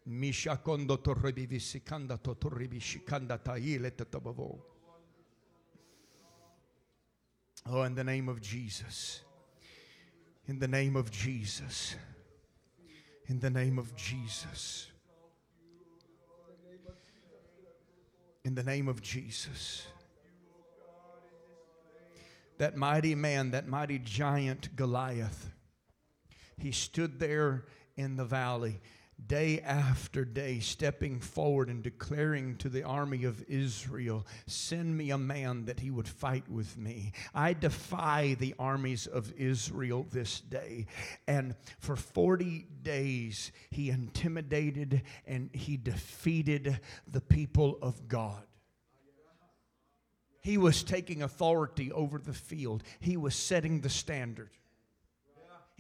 Misha kondo torrebivi sikanda to torribishi kanda taile tatabavo. Oh, in the name of Jesus. In the name of Jesus. In the name of Jesus. In the name of Jesus. That mighty man, that mighty giant Goliath, he stood there in the valley day after day, stepping forward and declaring to the army of Israel, Send me a man that he would fight with me. I defy the armies of Israel this day. And for 40 days, he intimidated and he defeated the people of God. He was taking authority over the field, he was setting the standard.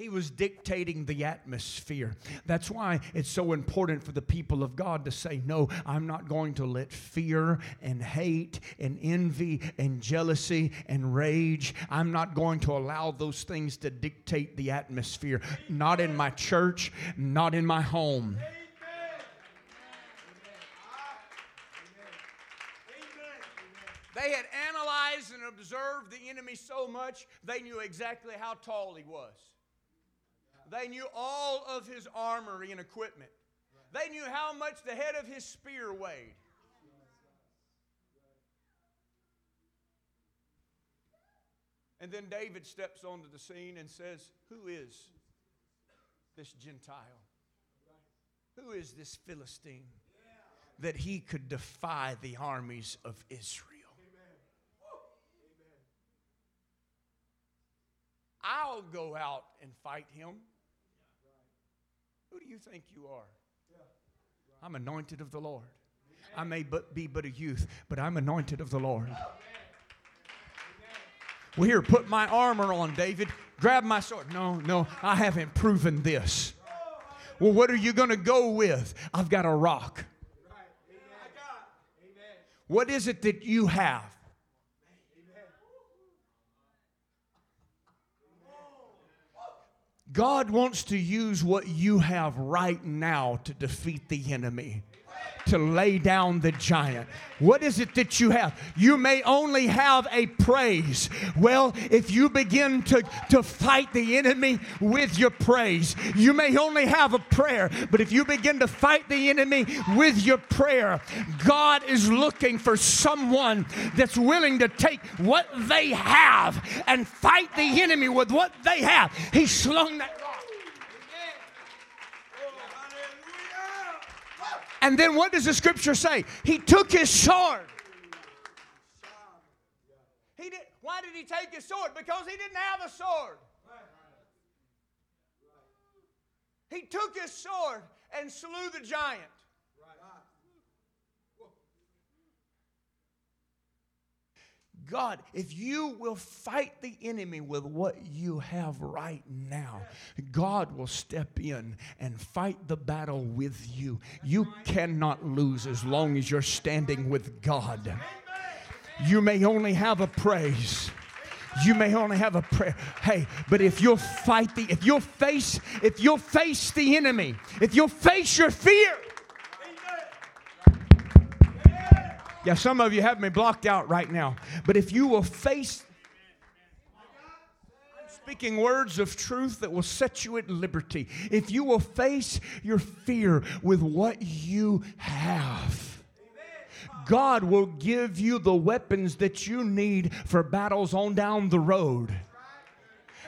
He was dictating the atmosphere. That's why it's so important for the people of God to say, No, I'm not going to let fear and hate and envy and jealousy and rage, I'm not going to allow those things to dictate the atmosphere. Not in my church, not in my home. They had analyzed and observed the enemy so much, they knew exactly how tall he was. They knew all of his armory and equipment. They knew how much the head of his spear weighed. And then David steps onto the scene and says, Who is this Gentile? Who is this Philistine that he could defy the armies of Israel? I'll go out and fight him. Who do you think you are? I'm anointed of the Lord. I may but be but a youth, but I'm anointed of the Lord. Well, here, put my armor on, David. Grab my sword. No, no, I haven't proven this. Well, what are you going to go with? I've got a rock. What is it that you have? God wants to use what you have right now to defeat the enemy to lay down the giant. What is it that you have? You may only have a praise. Well, if you begin to, to fight the enemy with your praise, you may only have a prayer, but if you begin to fight the enemy with your prayer, God is looking for someone that's willing to take what they have and fight the enemy with what they have. He slung that And then what does the scripture say? He took his sword. He did, why did he take his sword? Because he didn't have a sword. He took his sword and slew the giant. God, if you will fight the enemy with what you have right now, God will step in and fight the battle with you. You cannot lose as long as you're standing with God. You may only have a praise. You may only have a prayer. Hey, but if you'll fight the, if you'll face, if you'll face the enemy, if you'll face your fear, Yeah, some of you have me blocked out right now. But if you will face speaking words of truth that will set you at liberty. If you will face your fear with what you have, God will give you the weapons that you need for battles on down the road.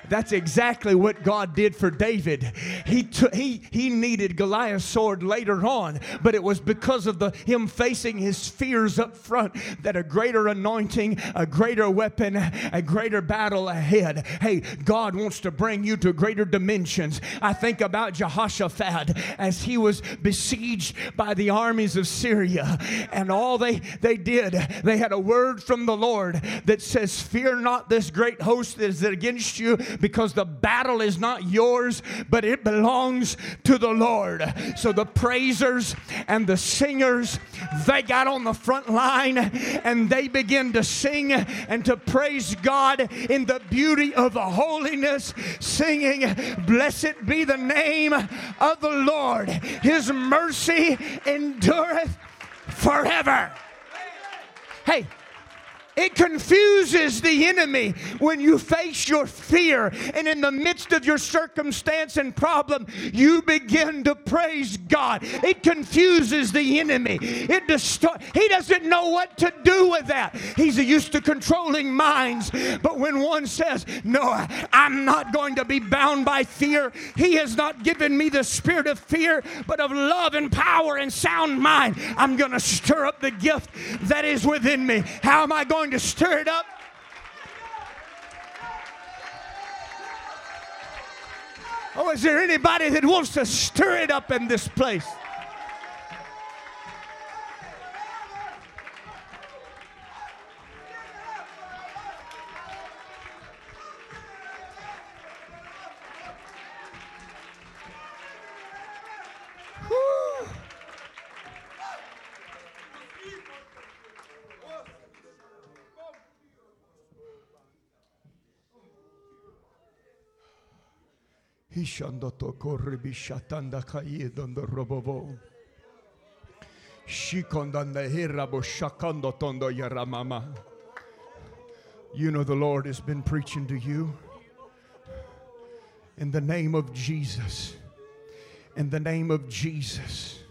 That's exactly what God did for David. He, took, he, he needed Goliath's sword later on, but it was because of the, him facing his fears up front that a greater anointing, a greater weapon, a greater battle ahead. Hey, God wants to bring you to greater dimensions. I think about Jehoshaphat as he was besieged by the armies of Syria, and all they, they did, they had a word from the Lord that says, Fear not this great host that is against you, because the battle is not yours, but it belongs to the Lord. So the praisers and the singers, they got on the front line and they began to sing and to praise God in the beauty of the holiness, singing, Blessed be the name of the Lord. His mercy endureth forever. Hey, it confuses the enemy when you face your fear and in the midst of your circumstance and problem, you begin to praise God. It confuses the enemy. It distorts. He doesn't know what to do with that. He's used to controlling minds. But when one says, No, I'm not going to be bound by fear, He has not given me the spirit of fear, but of love and power and sound mind. I'm going to stir up the gift that is within me. How am I going? Going to stir it up. Oh, is there anybody that wants to stir it up in this place? Kayidondo robovo. Shikondanda shakando tondo yaramama. You know the Lord has been preaching to you. In the name of Jesus. In the name of Jesus.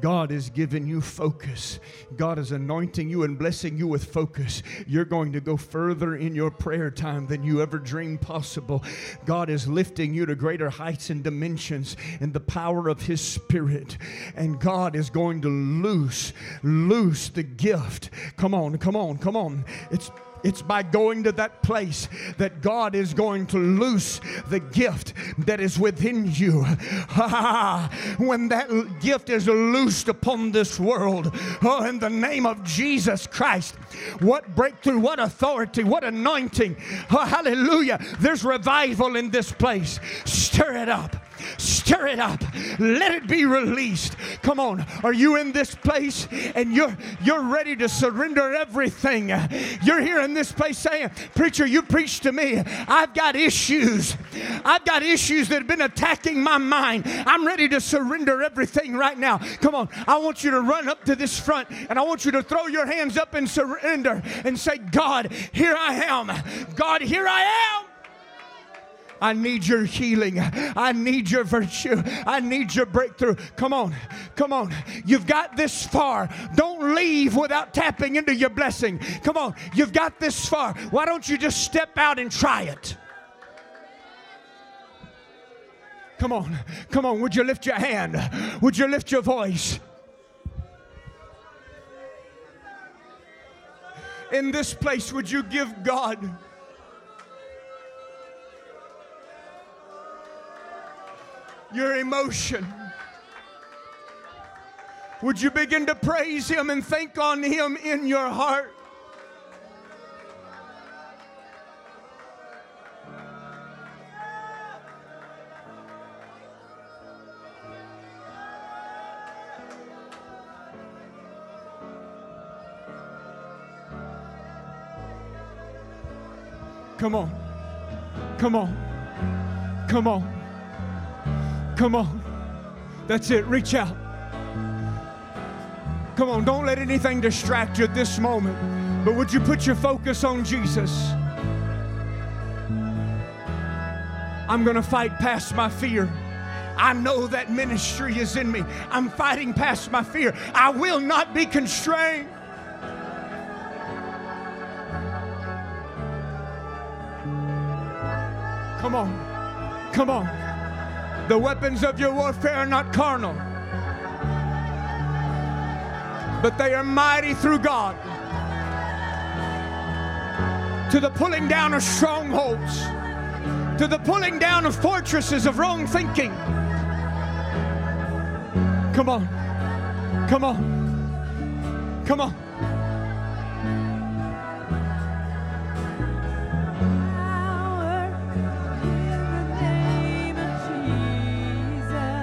God is giving you focus. God is anointing you and blessing you with focus. You're going to go further in your prayer time than you ever dreamed possible. God is lifting you to greater heights and dimensions in the power of His Spirit. And God is going to loose, loose the gift. Come on, come on, come on. It's it's by going to that place that God is going to loose the gift that is within you. when that gift is loosed upon this world, oh, in the name of Jesus Christ, what breakthrough, what authority, what anointing. Oh, hallelujah. There's revival in this place. Stir it up. Stir it up. Let it be released. Come on. Are you in this place and you're you're ready to surrender everything? You're here in this place saying, "Preacher, you preach to me. I've got issues. I've got issues that have been attacking my mind. I'm ready to surrender everything right now." Come on. I want you to run up to this front and I want you to throw your hands up and surrender and say, "God, here I am. God, here I am." I need your healing. I need your virtue. I need your breakthrough. Come on, come on. You've got this far. Don't leave without tapping into your blessing. Come on, you've got this far. Why don't you just step out and try it? Come on, come on. Would you lift your hand? Would you lift your voice? In this place, would you give God? Your emotion. Would you begin to praise Him and think on Him in your heart? Come on. Come on. Come on. Come on. That's it. Reach out. Come on, don't let anything distract you at this moment. But would you put your focus on Jesus? I'm going to fight past my fear. I know that ministry is in me. I'm fighting past my fear. I will not be constrained. Come on. Come on. The weapons of your warfare are not carnal, but they are mighty through God to the pulling down of strongholds, to the pulling down of fortresses of wrong thinking. Come on. Come on. Come on.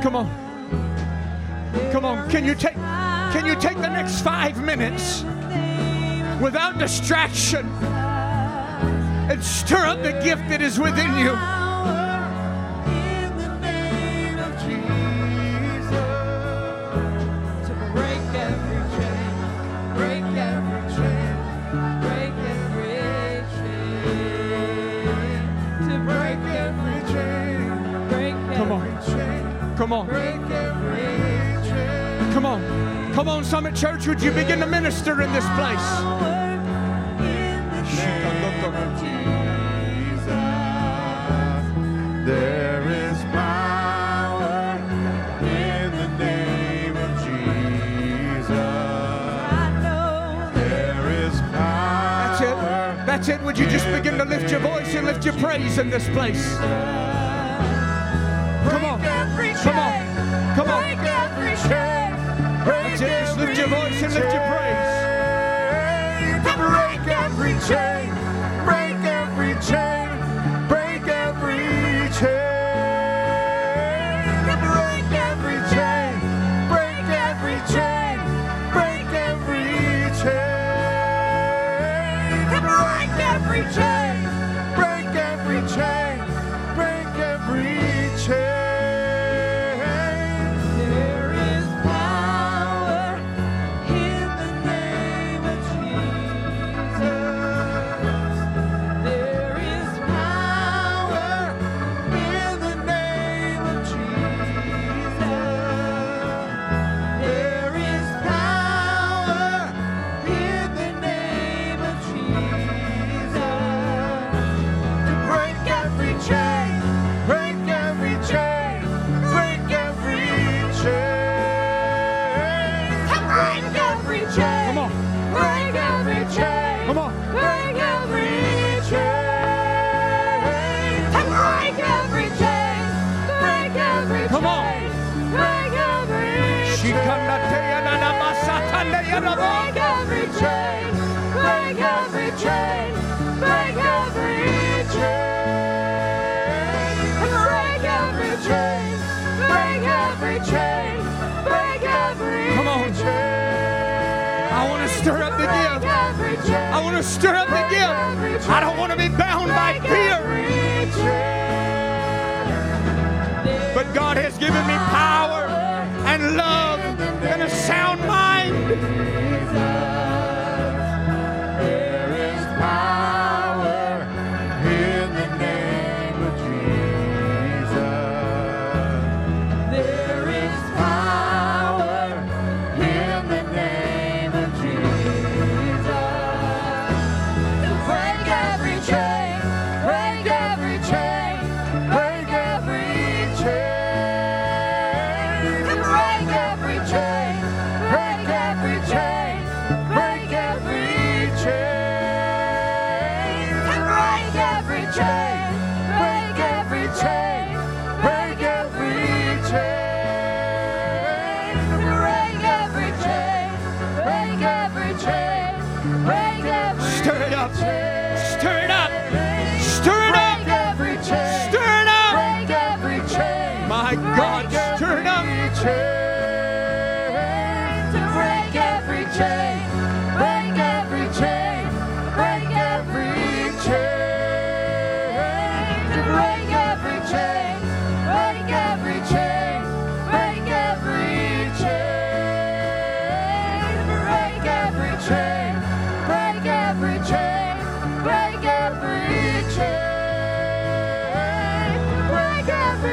Come on. Come on. Can you take can you take the next 5 minutes without distraction and stir up the gift that is within you? Come on. Come on. Come on, Summit Church. Would you begin to minister in this place? There is power in the name of Jesus. There is power. That's it. That's it. Would you just begin to lift your voice and lift your praise in this place? Come on. Come on. Come on. That's it. Just lift your voice and lift your praise. Break every chain, break every chain, chain. Break every Come on. chain. I want to stir up the gift. I want to stir up the gift. I don't want to be bound by fear. But God has given me power and love and a sound mind.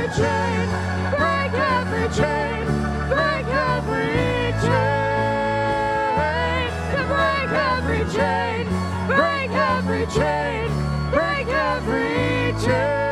Every chain, break every chain, break every chain, break every chain, break every chain, break every chain.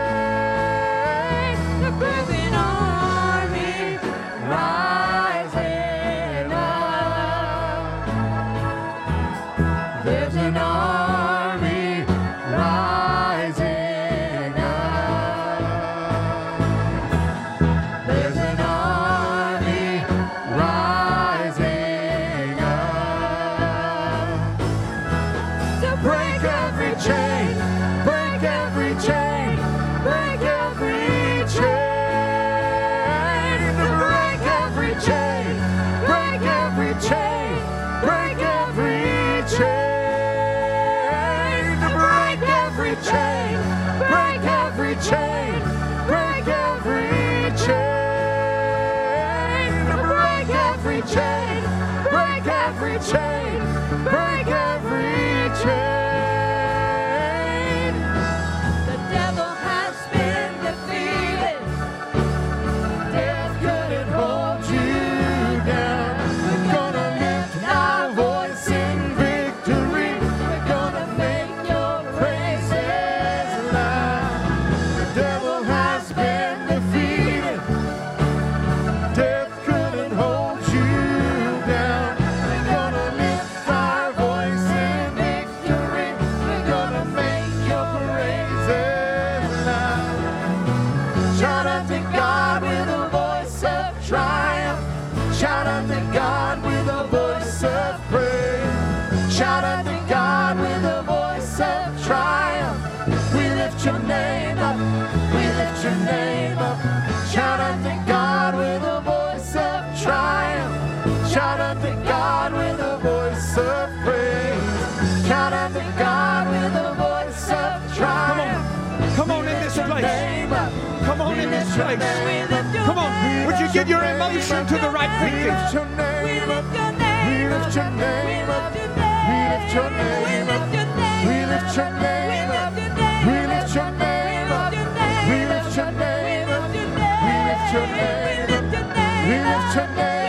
place. Come on. Would you give your emotion to the right thing? We lift your name. We lift your name. We lift your name. We lift your name. We lift your name. We lift your name. We lift your name. We lift your name.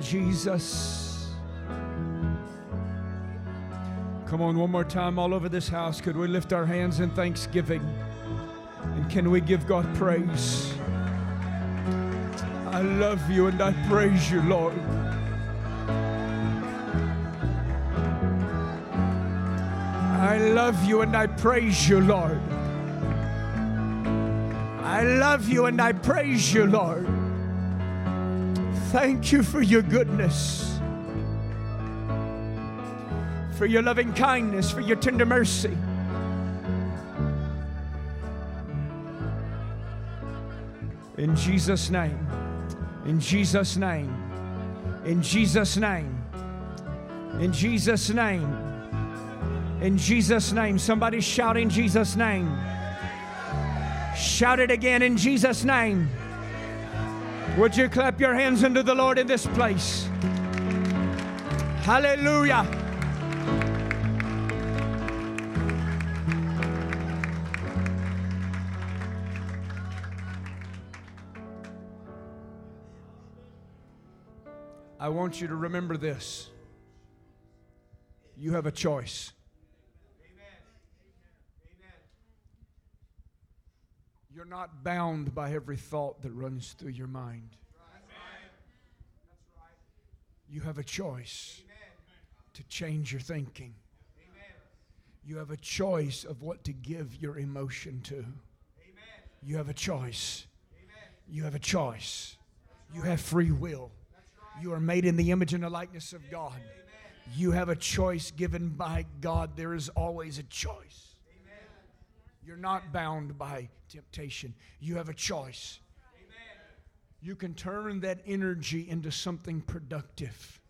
Jesus. Come on, one more time, all over this house. Could we lift our hands in thanksgiving? And can we give God praise? I love you and I praise you, Lord. I love you and I praise you, Lord. I love you and I praise you, Lord. Thank you for your goodness, for your loving kindness, for your tender mercy. In Jesus' name, in Jesus' name, in Jesus' name, in Jesus' name, in Jesus' name. Somebody shout in Jesus' name. Shout it again in Jesus' name. Would you clap your hands unto the Lord in this place? Hallelujah. I want you to remember this. You have a choice. You're not bound by every thought that runs through your mind. You have a choice to change your thinking. You have a choice of what to give your emotion to. You have a choice. You have a choice. You have free will. You are made in the image and the likeness of God. You have a choice given by God. There is always a choice. You're not bound by temptation. You have a choice. You can turn that energy into something productive.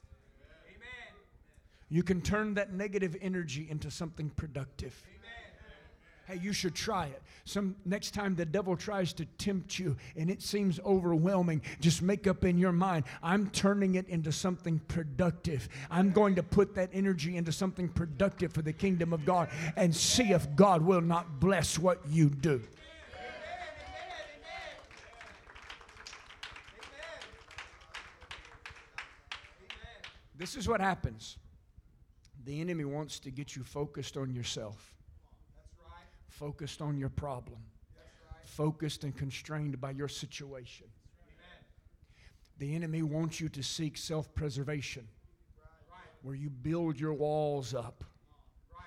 You can turn that negative energy into something productive. Hey, you should try it. Some next time the devil tries to tempt you and it seems overwhelming, just make up in your mind, I'm turning it into something productive. I'm going to put that energy into something productive for the kingdom of God and see if God will not bless what you do. This is what happens. The enemy wants to get you focused on yourself, focused on your problem, focused and constrained by your situation. The enemy wants you to seek self preservation, where you build your walls up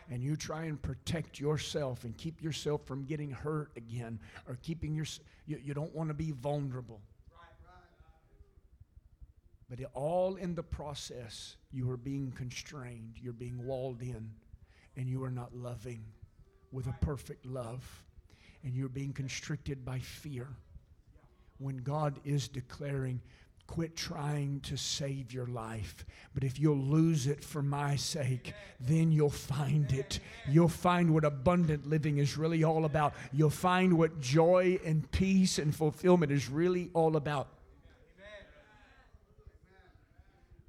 and you try and protect yourself and keep yourself from getting hurt again or keeping your you, you don't want to be vulnerable but it, all in the process you are being constrained you're being walled in and you are not loving with a perfect love and you're being constricted by fear when god is declaring quit trying to save your life. But if you'll lose it for my sake, then you'll find it. You'll find what abundant living is really all about. You'll find what joy and peace and fulfillment is really all about.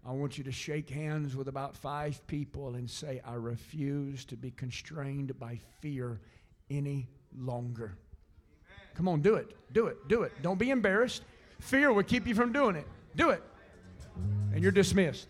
I want you to shake hands with about five people and say, I refuse to be constrained by fear any longer. Come on, do it. Do it. Do it. Don't be embarrassed. Fear will keep you from doing it. Do it. And you're dismissed.